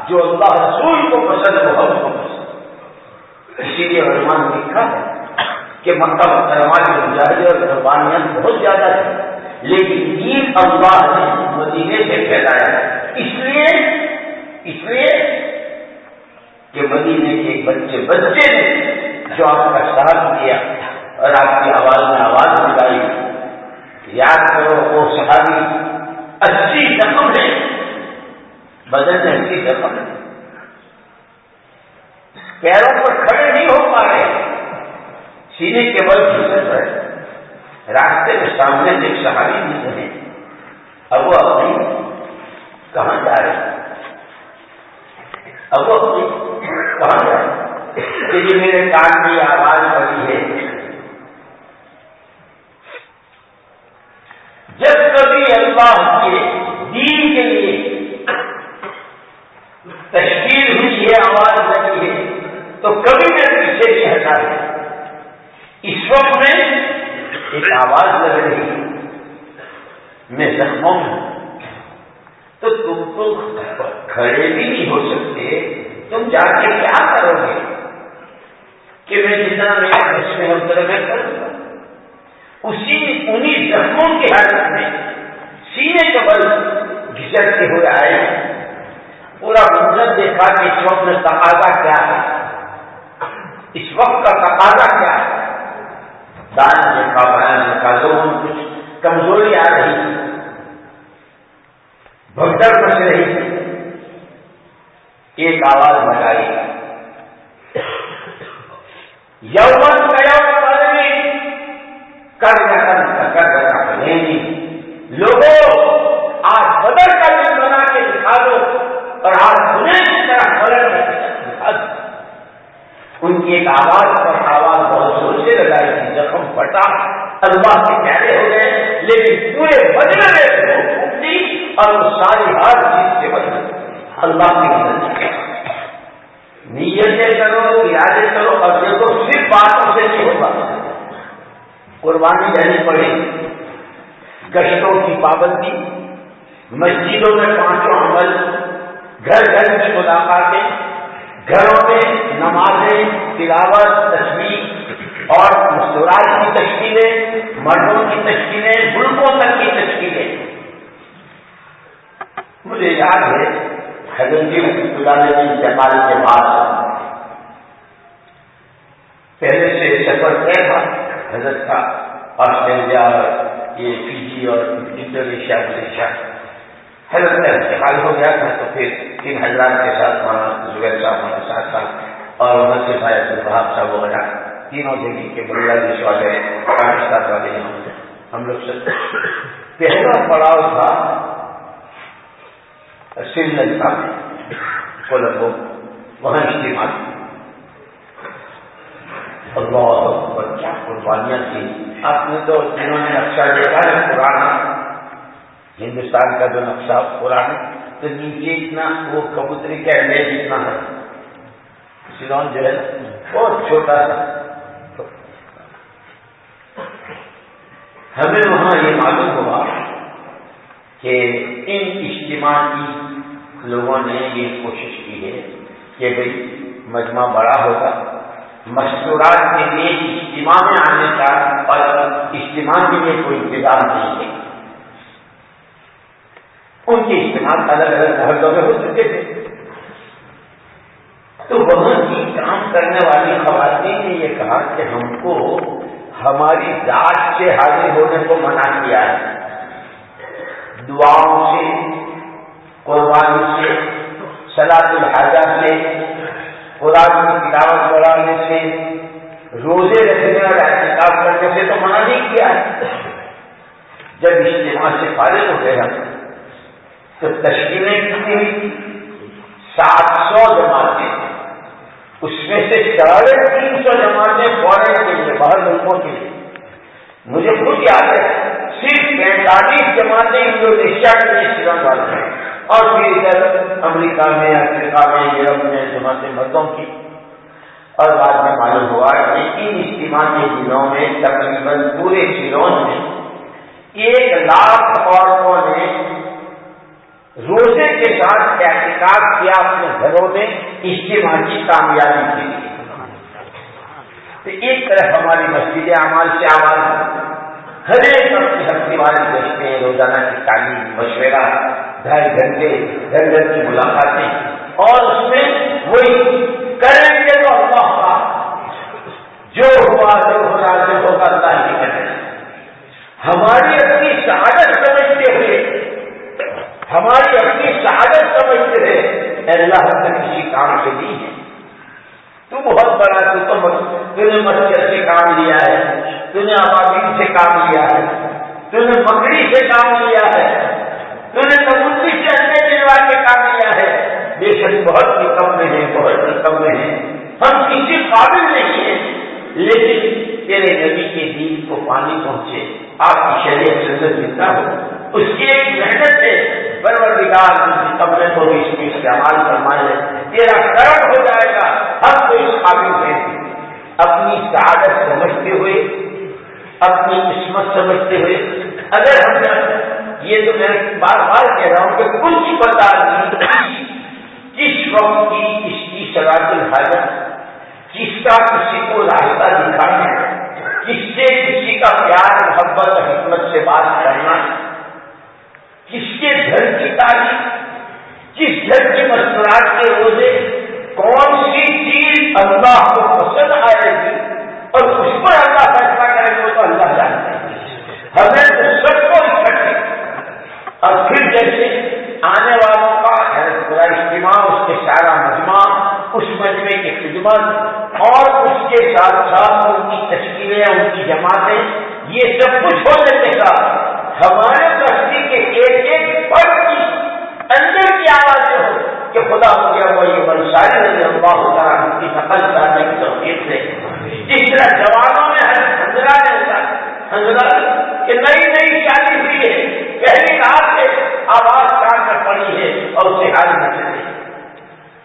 جو اللہ رسول کو پسند ہو، ہم کو پسند اسی لیے علماء نے لکھا ہے کہ مکہ مکرمہ کی مجاہدے اور قربانیاں بہت زیادہ تھیں، لیکن دین اللہ نے مدینے سے پھیلایا۔ اس لیے اس لیے کہ مدینے کے بچے بچے نے جو آپ کا ساتھ کیا اور آپ کی آواز میں آواز ملائی یاد کرو وہ صحابی اسی رقم ہے۔ بدن میں اسی رقم ہے۔ پیروں پر کھڑے نہیں ہو پا رہے۔ سینے کے بل گزر پر راستے کے سامنے ایک صحابی بھی ہیں اب وہ اپنی کہاں جا رہے؟ اب وہ اپنی کہاں جا رہے؟ میرے کان کی آواز پڑی ہے۔ جب کبھی اللہ کے دین کے لیے تشکیل ہوئی ہے، آواز لگی ہے، تو کبھی میں پیچھے نہیں ہٹا ہے اس وقت میں ایک آواز لگ رہی ہے۔ میں زخموں میں تو تم تو کھڑے بھی نہیں ہو سکتے۔ تم جا کے کیا کرو گے؟ کہ میں جتنا میرے بس میں اتر میں کروں گا۔ اسی انہیں زخموں کی حالت میں سینے کے بل گھسٹتے ہوئے آئے۔ پورا منظر دیکھا کہ اس وقت میں تقاضا کیا ہے۔ اس وقت کا تقاضا کیا ہے؟ دان دیکھا بیان دیکھا لوگوں میں کچھ کمزوری آ رہی تھی۔ بھگدڑ مچ رہی تھی۔ ایک آواز لگائی یومن کا یوم کر کر لوگوں، آج بدل کا دن بنا کے دکھا دو اور آج دنیا کی طرح بدل کر دکھا دو ان کی ایک آواز پر آواز بہت زور سے لگائی تھی، زخم پھٹا اللہ سے پیارے ہو گئے، لیکن پورے بدلے میں پھوٹی اور وہ ساری ہر چیز سے بدل اللہ کی مدد نیتیں کرو ارادے کرو اور دیکھو صرف باتوں قربانی دینی پڑے۔ گشتوں کی پابندی، مسجدوں میں پانچوں عمل، گھر گھر میں ملاقاتیں، گھروں میں نمازیں، تلاوت تصویر اور مستورات کی تشکیلیں، مردوں کی تشکیلیں، ملکوں تک کی تشکیلیں۔ مجھے یاد ہے حضرت جی انتقال کے بعد پہلے سے سفر طے تھا۔ حضرت کا آسٹریلیا اور یہ فیجی اور انڈونیشیا ملیشیا حضرت کا انتقال ہو گیا تھا تو پھر تین حضرات کے ساتھ وہاں زبیر صاحب ہمارے ساتھ تھا اور وہاں سے بھائی عبد صاحب وغیرہ تینوں دہلی کے بڑھیا دیش والے پاکستان والے یہاں ہم لوگ سب۔ پہلا پڑاؤ تھا سری لنکا میں، کولمبو، وہاں اجتماع۔ اللہ کیا قربانیاں تھی آپ نے تو جنہوں نے نقشہ دیکھا ہے پرانا ہندوستان کا جو نقشہ پرانا تو نیچے اتنا، وہ کبوتری کا امیج اتنا ہے۔ سلون جو ہے بہت چھوٹا تھا۔ ہمیں وہاں یہ معلوم ہوا کہ ان اجتماع کی لوگوں نے یہ کوشش کی ہے کہ بھئی مجمع بڑا ہوگا۔ مستورات کے لیے اجتماع میں آنے کا اور اجتماع کے لیے کوئی انتظام نہیں ہے۔ ان کے اجتماع الگ الگ محلوں میں ہو چکے تھے۔ تو وہاں کی کام کرنے والی خواتین نے یہ کہا کہ ہم کو ہماری ذات سے حاضر ہونے کو منع کیا ہے۔ دعاؤں سے قربانی سے سلاد الحاظہ سے خدا کی تلاوت بڑھانے سے روزے رکھنے اور احتکاب کرنے سے تو منع نہیں کیا۔ ہے جب اجتماع سے فارغ ہو گیا تو تشکیلیں کتنی ہوئی سات سو جماعتیں۔ اس میں سے ساڑھے تین سو جماعتیں فورن کے لیے، باہر ملکوں کے لیے۔ مجھے خود یاد ہے، صرف پینتالیس جماعتیں انڈونیشیا کے لیے والے ہیں اور پھر ادھر امریکہ میں، افریقہ میں، یورپ میں جماعت مردوں کی۔ اور بعد میں معلوم ہوا کہ ان اجتماع کے دنوں میں تقریباً پورے سیلون میں ایک لاکھ عورتوں نے روزے کے ساتھ احتکاب کیا اپنے گھروں میں اجتماع کی کامیابی کے لیے۔ تو ایک طرف ہماری مسجد اعمال سے آواز ہر ایک اپنی ہفتے والے گشتے روزانہ کی تعلیم، مشورہ ڈھائی گھنٹے گھر گھر کی ملاقاتیں، اور اس میں وہی کریں گے تو اللہ کا جو ہوا، جو ہو جو ہوگا، اللہ ہی کرے ہماری اپنی شہادت سمجھتے ہوئے، ہماری اپنی شہادت سمجھتے تھے اللہ ہم نے کسی کام سے دی ہے تو بہت بڑا تو تو نے مسجد سے کام لیا ہے تو نے آبادی سے کام لیا ہے تو نے مکڑی سے کام لیا ہے تو نے سمندری سے اندر دلوا کے کام لیا ہے۔ بے شک بہت ہی کم میں ہے بہت ہی کم میں ہے ہم کسی قابل نہیں ہیں، لیکن تیرے نبی کے دین کو پانی پہنچے، آپ کی شریعت سے جتنا ہو۔ اس کی ایک محنت ہے، پروردگار کمرے کو بھی اس میں استعمال فرمائے۔ تیرا کرم ہو جائے گا۔ ہم تو اس قابل ہیں۔ اپنی سعادت سمجھتے ہوئے، اپنی قسمت سمجھتے ہوئے۔ اگر ہم یہ تو میں بار بار کہہ رہا ہوں کہ کچھ پتا نہیں کس وقت کی اس کی سلاط الحاظت کس کا کسی کو راستہ دکھانا، کس سے کسی کا پیار، محبت حکمت سے بات کرنا۔ کس کے گھر کی تاریخ کس گھر کی مسکراہٹ کے روزے کون سی چیز اللہ کو پسند آئے گی اور اس پر اللہ فیصلہ کرے گا تو اللہ جانتے ہیں ہمیں تو سب کو اکٹھے اور پھر جیسے آنے والوں کا پورا اجتماع اس کے سارا مجمع، اس مجمے کی خدمت اور اس کے ساتھ ساتھ ان کی تشکیلیں، ان کی جماعتیں، یہ سب کچھ ہونے کے ساتھ ہمارے بستی کے ایک ایک فرد کی اندر کی آوازیں ہو کہ خدا ہو گیا وہ یہ منشاری رضی اللہ تعالیٰ کی نقل کرنے کی توفیق سے جس طرح جوانوں میں ہر ہنگرا رہتا ہنگرا کہ نئی نئی شادی ہوئی ہے۔ پہلی رات سے آواز کان میں پڑی ہے اور اسے حال نہ چلے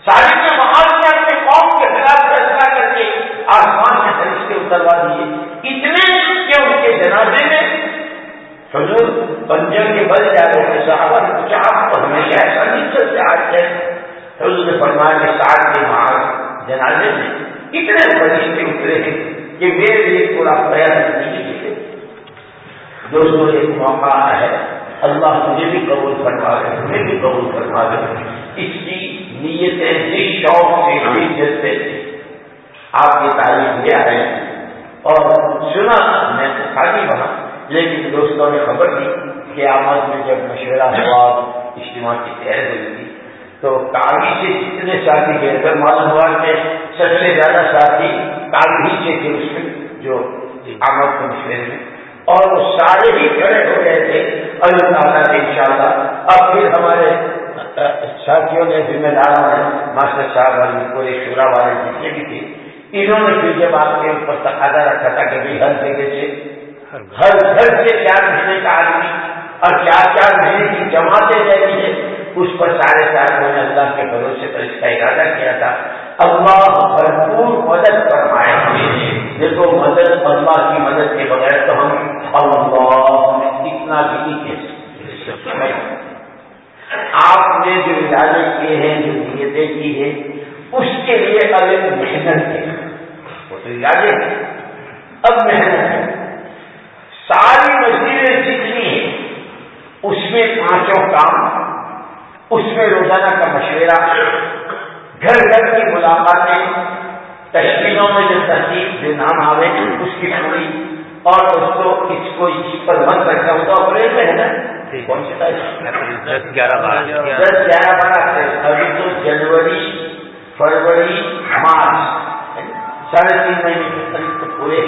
شادی کے محال میں اپنے قوم کے خلاف فیصلہ کر کے آسمان کے فرشتے اتروا دیے۔ اتنے کہ ان کے جنازے میں حضور پنجر کے بل جا رہے ہیں۔ صحابہ نے پوچھا آپ کو ہمیشہ ایسا نہیں چلتے آج ہے؟ حضور نے فرمایا کہ سات کے مار جنازے میں اتنے فرشتے اترے ہیں کہ میرے لیے پورا پریاس نہیں ملے دوستوں ایک موقع ہے۔ اللہ مجھے بھی قبول فرما دے ہمیں بھی قبول فرما دے۔ اس کی نیتیں جس شوق سے جس جلتے آپ کی تعریف کیا ہے اور سنا، میں تو خالی وہاں لیکن دوستوں نے خبر دی کہ آمد میں جب مشورہ ہوا، اجتماع کی تیاری ہوئی۔ تھی تو کاغی سے جتنے ساتھی گئے کر معلوم ہوا کہ سب سے زیادہ ساتھی کاغی سے تھے اس میں جو آمد کے مشورے میں۔ اور وہ سارے ہی کھڑے ہو گئے تھے اللہ تعالیٰ نے ان شاء اللہ اب پھر ہمارے ساتھیوں نے ذمہ داروں نے ماسٹر صاحب والے پورے شورا والے جتنے بھی تھے۔ انہوں نے پھر جب آپ کے اوپر تقاضا رکھا تھا کہ ہر جگہ سے ہر گھر سے چار مہینے کا آدمی اور چار چار مہینے کی جماعتیں رہتی ہیں۔ اس پر سارے سال نے اللہ کے بھروسے پر اس کا ارادہ کیا تھا۔ اللہ بھرپور مدد فرمائے دیکھو، مدد اللہ کی مدد کے بغیر تو ہم اللہ اتنا بھی نہیں آپ نے جو ارادے کیے ہیں، جو نیتیں کی ہیں، اس کے لیے الگ محنت ہے۔ وہ تو ارادے اب محنت ہے۔ ساری مسجدیں جتنی ہیں، اس میں پانچوں کام اس میں روزانہ کا مشورہ گھر گھر کی ملاقاتیں تشکیلوں میں جو تحقیق جو نام آوے اس کی پوری اور اس کو اس کو پر رکھا ہوں تو اپریل میں ہے نا؟ کون سی تاریخ دس گیارہ بارہ دس گیارہ بارہ ابھی تو جنوری فروری مارچ۔ ساڑھے تین مہینے کے قریب تو پورے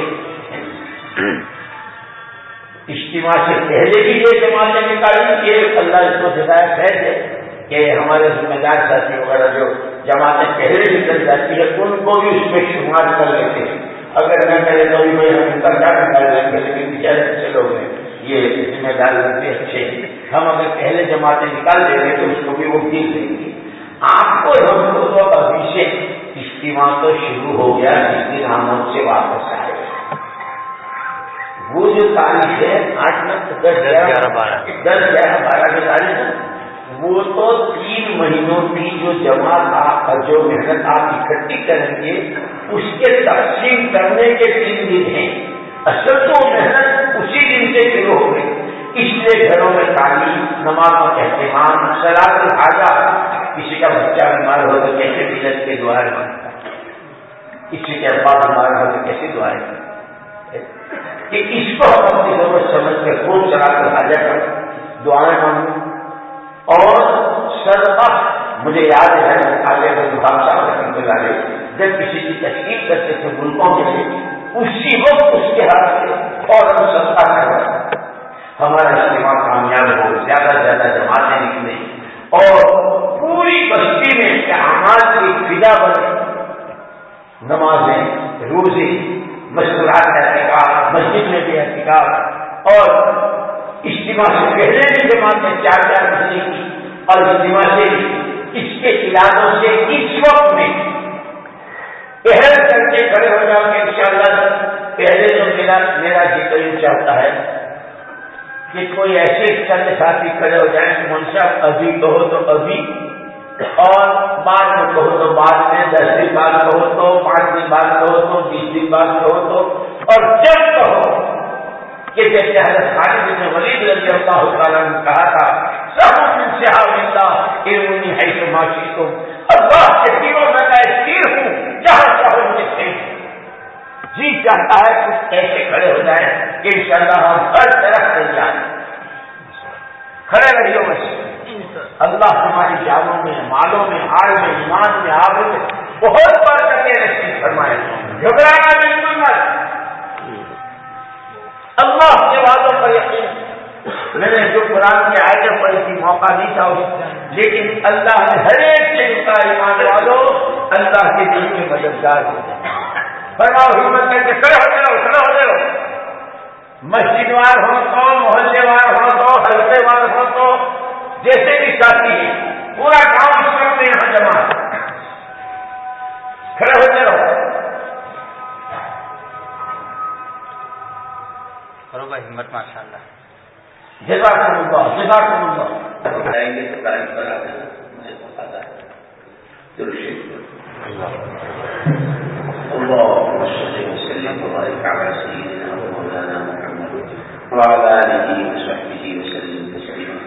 اجتماع سے پہلے بھی یہ جماعتیں نکالی کہ اللہ اس کو ہدایت ہے کہ ہمارے ذمہ دار ساتھی وغیرہ جو جماعتیں پہلے نکل جاتی ہے ان کو بھی اس میں شمار کر لیتے ہیں۔ اگر نہ کرے تو بھی بھائی ہم ان کیا نکال لیں گے لیکن بچارے اچھے لوگ ہیں یہ ذمہ دار بھی اچھے ہیں۔ ہم اگر پہلے جماعتیں نکال دیں گے تو اس کو بھی وہ گر دیں گے۔ آپ کو ہم کو تو ابھی سے اجتماع تو شروع ہو گیا جس دن ہم سے واپس آئے وہ جو تاریخ ہے آٹھ دس گیارہ بارہ۔ دس گیارہ بارہ کی تاریخ ہے۔ وہ تو تین مہینوں کی جو جمع آپ جو محنت آپ اکٹھی کریں گے، اس کے تقسیم کرنے کے تین دن ہیں۔ اصل تو محنت اسی دن سے شروع ہو گئی۔ اس لیے گھروں میں تعلیم، نماز کا اہتمام سلاد الحاظہ کسی کا بچہ بیمار ہو تو کیسے ملت کے دوارے کسی کے ابا بیمار ہو تو کیسے دوارے کہ اس کو ہم اپنی ضرورت سمجھ کر خوب چلا کر کر دعائیں مانگوں اور سرما مجھے یاد ہے آگے بادشاہ رکھنے والے جب کسی کی تشکیل کرتے تھے ملکوں کے لیے، اسی وقت اس کے ہاتھ سے فوراً سستا کر ہمارا اجتماع کامیاب ہو، زیادہ سے زیادہ جماعتیں نکلے اور پوری بستی میں اعمال کی فضا بنے۔ نمازیں روزی مشغولات کا احتکاب مسجد میں بھی احتکاب اور اجتماع سے پہلے بھی جماعتیں چار چار اور سے اس کے علاقوں سے اس وقت میں اہل کر کے کھڑے ہو جاؤ گے ان شاء اللہ پہلے جو میرا میرا جی چاہتا ہے کہ کوئی ایسے چند ساتھی کھڑے ہو جائیں کہ منشا ابھی کہو تو ابھی اور بعد میں کہو تو بعد میں دس دن بعد کہو تو پانچ دن بعد کہو تو بیس دن بعد کہو تو۔ اور جب کہو کہ جیسے حضرت خالد نے ولید رضی اللہ تعالیٰ نے کہا تھا، سب اللہ ہے تو معاشی تم اللہ کے تیروں میں میں تیر ہوں، جہاں مجھے جی چاہتا ہے کچھ ایسے کھڑے ہو جائیں کہ ان شاء اللہ ہم ہر طرف سے جائیں۔ کھڑے رہیے بس۔ اللہ ہماری جانوں میں، مالوں میں ہار میں، ایمان میں، آب میں بہت بار کرتے نصیب فرمائے۔ گھبرانا بالکل مت۔ اللہ کے وعدوں پر یقین۔ میں نے جو قرآن کی آیتیں پڑھی تھی، موقع نہیں تھا لیکن اللہ نے ہر ایک چیز کا ایمان والوں اللہ کے دل میں مددگار ہو۔ جائے فرماؤ، ہمت کر کے کھڑے ہوتے رہو کھڑے ہوتے رہو مسجد وار ہو تو، محلے وار ہو تو ہلکے وار ہو تو، جیسے بھی ساتھی ہے، پورا گاؤں اس وقت یہاں جمع کھڑے ہوتے رہو کرو بھائی، ہمت ماشاء اللہ جزاک اللہ بتائیں گے تو ٹائم پر آ مجھے بتاتا ہے اللهم صل وسلم وبارك على سيدنا ومولانا محمد وعلى آله وصحبه وسلم تسليما.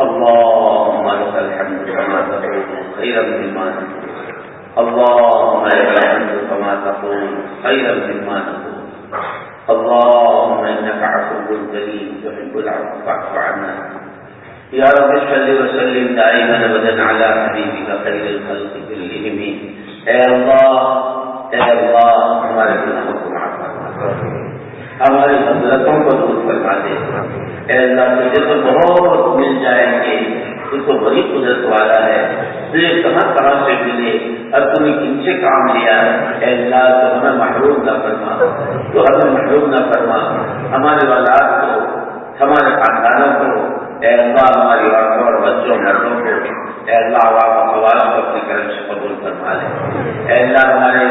اللهم لك الحمد كما تقول خيرا مما نقول اللهم لك الحمد كما تقول خيرا مما نقول اللهم انك عفو كريم تحب العفو فاعف عنا. يا رب صل وسلم دائما ابدا على حبيبك خير الخلق كلهم. اے اللہ اے اللہ، ہمارے گناہوں کو معاف فرما ہماری حضرتوں کو دور فرما دے. اے اللہ، تجھے تو بہت مل جائیں گے. تو تو بڑی قدرت والا ہے۔ تجھے کہاں کہاں سے ملے؟ اور تم نے کن سے کام لیا اے اللہ، تو ہمیں محروم نہ فرما۔ تو ہمیں محروم نہ فرما۔ ہمارے والات کو، ہمارے خاندانوں کو، اے اللہ، ہماری عورتوں اور بچوں، مردوں کو، اے اللہ عوام خواص کو اپنے کرم سے قبول فرما لے اے اللہ، ہمارے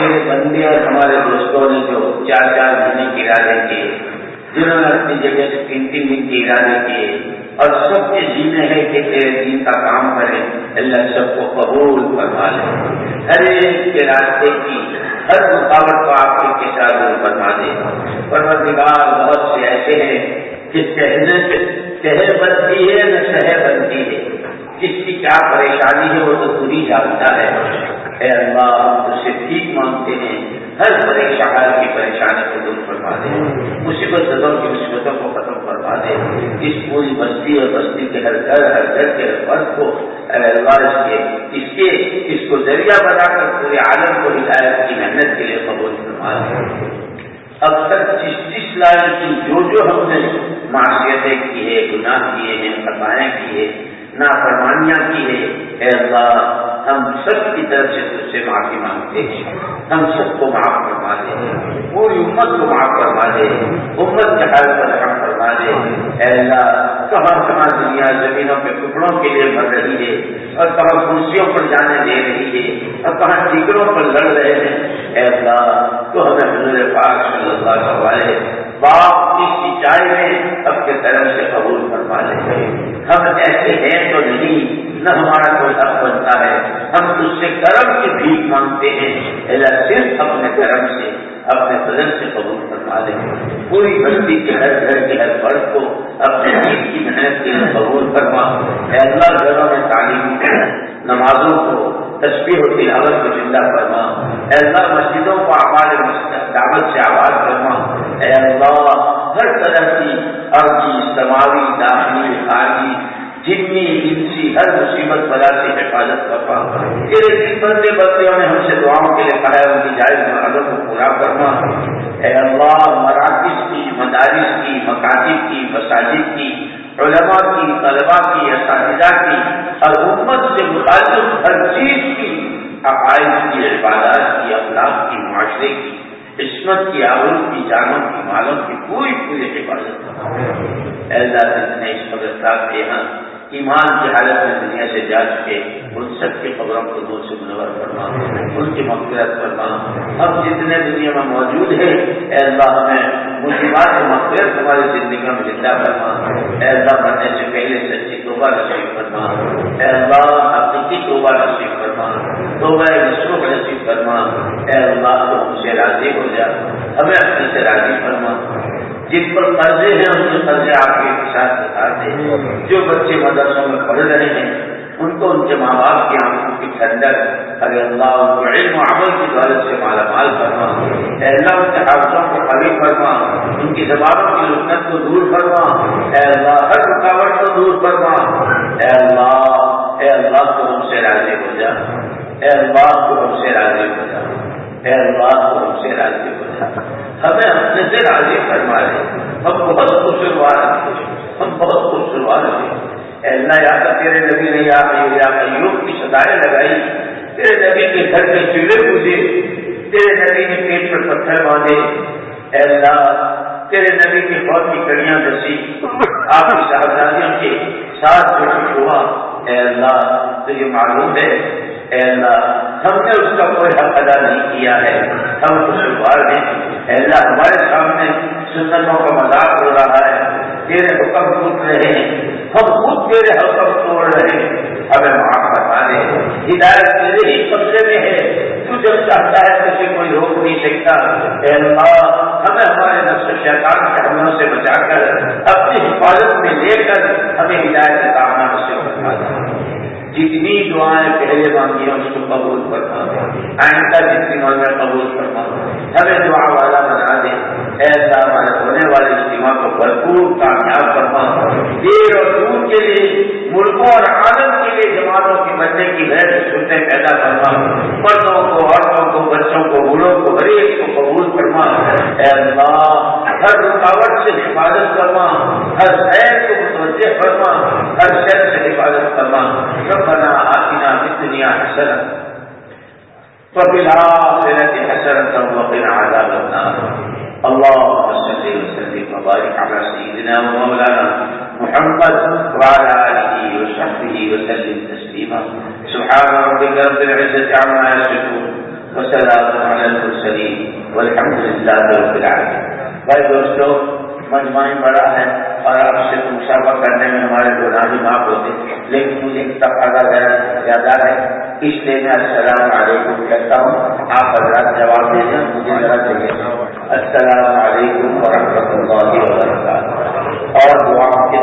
میرے بندے اور ہمارے دوستوں نے جو چار چار مہینے کے ارادے کیے، جنہوں نے اپنی جگہ سے تین تین دن کے ارادے کیے اور سب کے جینے ہیں کہ تیرے دین کا کام کرے۔ اللہ سب کو قبول فرما لے۔ ہر ایک کے راستے کی ہر رکاوٹ کو آپ کے ساتھ دور دے۔ پروردگار بہت سے ایسے ہیں کہ کہنے کہہ بنتی ہے، نہ شہر بنتی ہے۔ جس کی کیا پریشانی ہے وہ تو خود ہی جانتا ہے۔ اے اللہ، ہم اس سے ٹھیک مانگتے ہیں۔ ہر پریشان کی پریشانی کو دور فرما دے۔ مصیبت زدوں کی مصیبتوں کو ختم دے اس پوری بستی اور بستی کے ہر گھر ہر گھر کے ہر فرد کو اللہ اس کے اس کے، اس کو ذریعہ بنا کر پورے عالم کو ہدایت کی محنت کے لیے قبول فرما دے اب تک جس جس لائن کی جو جو ہم نے معاشیتیں کی ہے گناہ کیے ہیں خطائیں کی ہے نافرمانیاں کی ہے اے اللہ، ہم سب کی طرف سے تجھ سے معافی مانگتے ہیں۔ ہم سب کو معاف فرما دے۔ پوری امت کو معاف فرما دے۔ امت کے حال پر رحم فرما دے۔ اے اللہ، کہاں کہاں دنیا زمینوں کے ٹکڑوں کے لیے بڑھ رہی ہے اور کہاں کرسیوں پر جانے دے رہی ہے اور کہاں ٹکڑوں پر لڑ رہے ہیں۔ اے اللہ، تو ہمیں حضور پاک صلی اللہ علیہ باپ کی سینچائی میں اپنے طرف سے قبول فرما لے۔ ہم ایسے ہیں تو نہیں، نہ ہمارا کوئی حق بنتا ہے۔ ہم اس سے کرم کی بھیک مانگتے ہیں۔ اللہ صرف اپنے کرم سے، اپنے بدن سے قبول فرما دے پوری بستی کے ہر گھر کے ہر فرد کو اپنے دین کی محنت کے لیے قبول فرما۔ اے اللہ، گھروں میں تعلیم نمازوں کو تصویر و تلاوت کو زندہ فرما۔ اے اللہ، مسجدوں کو ہمارے دعوت سے آواز فرما۔ اے اللہ، ہر طرح کی عرضی، سماوی، داخلی، خارجی جتنی انسی ہر مصیبت بلا سے حفاظت کرنا تیرے جن بندے بندے نے ہم سے دعاؤں کے لیے کہا ان کی جائز مرادوں کو پورا کرنا اے اللہ، مراکز کی، مدارس کی مکاتب کی، مساجد کی، علماء کی طلبا کی، اساتذہ کی اور حکومت سے متعلق ہر چیز کی، عقائد کی، عبادات کی، اخلاق کی، معاشرے کی، عصمت کی آبرو کی، جانوں کی، مالوں کی، پوری پوری حفاظت۔ کرنا اللہ جتنے اس مدرسہ کے یہاں ایمان کی حالت میں دنیا سے جا چکے، ان سب کی خبروں کو دور سے منور کرنا ان کی مغفرت کرنا ہم جتنے دنیا میں موجود ہیں، اے اللہ ہمیں مسلمان کی مغفرت ہماری زندگی میں زندہ کرنا اے اللہ مرنے سے پہلے سچی توبہ نصیب کرنا اے اللہ حقیقی توبہ نصیب کرنا توبہ نصوب نصیب کرنا اے اللہ تو ہم سے راضی ہو جا۔ ہمیں اپنے سے راضی کرنا جن پر قرضے ہیں، ان کے قرضے آپ کے ساتھ بتا دیں۔ جو بچے مدرسوں میں پڑھ رہے ہیں، ان کو ان کے ماں باپ کی آنکھوں کی ٹھنڈک ارے اللہ ان کو علم عمل کی دولت سے مالا مال کرنا اے اللہ ان کے حافظوں کو خرید کرنا ان کی زبانوں کی لکنت کو دور کرنا اے اللہ ہر رکاوٹ کو دور کرنا اے اللہ اے اللہ کو ہم سے راضی ہو جا، اے اللہ کو ہم سے راضی ہو جا۔ اے اللہ کو ہم سے راضی ہو جا ہمیں اپنے سے راضی فرما رہے ہم بہت خوشگوار ہیں۔ ہم بہت خوشگوار ہیں۔ اللہ یا تو تیرے نبی نے یا ایوب کی سدائیں لگائی۔ تیرے نبی کے گھر میں چولہے پوجے۔ تیرے نبی نے پیٹ پر پتھر باندھے۔ اللہ، تیرے نبی کی بہت کی کڑیاں دسی۔ آپ کی صاحبزادیوں کے ساتھ جو ہوا۔ اے اللہ، تجھے معلوم ہے اے اللہ ہم نے اس کا کوئی حق ادا نہیں کیا ہے۔ ہم خوشگوار ہیں۔ اے اللہ ہمارے سامنے سنتوں کا مذاق ہو رہا ہے۔ تیرے حکم ٹوٹ رہے ہیں۔ ہم خود تیرے حکم توڑ رہے ہیں۔ ہمیں معاف بتا دے۔ ہدایت تیرے ہی قبضے میں ہے۔ تو جب چاہتا ہے کسی کوئی روک نہیں سکتا۔ اے اللہ ہمیں ہمارے نفس شیطان کے حملوں سے بچا کر، اپنی حفاظت میں لے کر ہمیں ہدایت کامنا سے بتا دیں جتنی دعائیں پہلے مانگی ہیں اس کو قبول کرنا آئندہ جتنی مانگا قبول کرنا ہمیں دعا والا بنا دے ایسا ہمارے ہونے والے اجتماع کو بھرپور کامیاب کرنا دیر اور دور کے لیے، ملکوں اور عالم کے لیے جماعتوں کے بچے کی غیر سنتے پیدا کرنا مردوں کو، عورتوں کو، بچوں کو، بوڑھوں کو، ہر ایک کو قبول کرنا اے اللہ، ہر رکاوٹ سے حفاظت کرنا ہر شہر کو متوجہ کرنا ہر شہر سے حفاظت کرنا ربنا آتنا في الدنيا وفي الآخرة حسنة وقنا عذاب النار اللهم صل وسلم وبارك على سيدنا ومولانا محمد وعلى آله وصحبه وسلم تسليما. سبحان ربك رب العزة عما يصفون وسلام على المرسلين والحمد لله رب العالمين. بھائی دوستو مجموعی بڑا ہے اور آپ سے مشافہ کرنے میں ہمارے گناہ معاف ہوتے لیکن مجھے ایک تقاضا زیادہ ہے۔ اس لیے میں السلام علیکم کہتا ہوں۔ آپ حضرات جواب دے دیں۔ مجھے ذرا چاہیے السلام علیکم ورحمۃ اللہ وبرکاتہ۔ اور دعا کے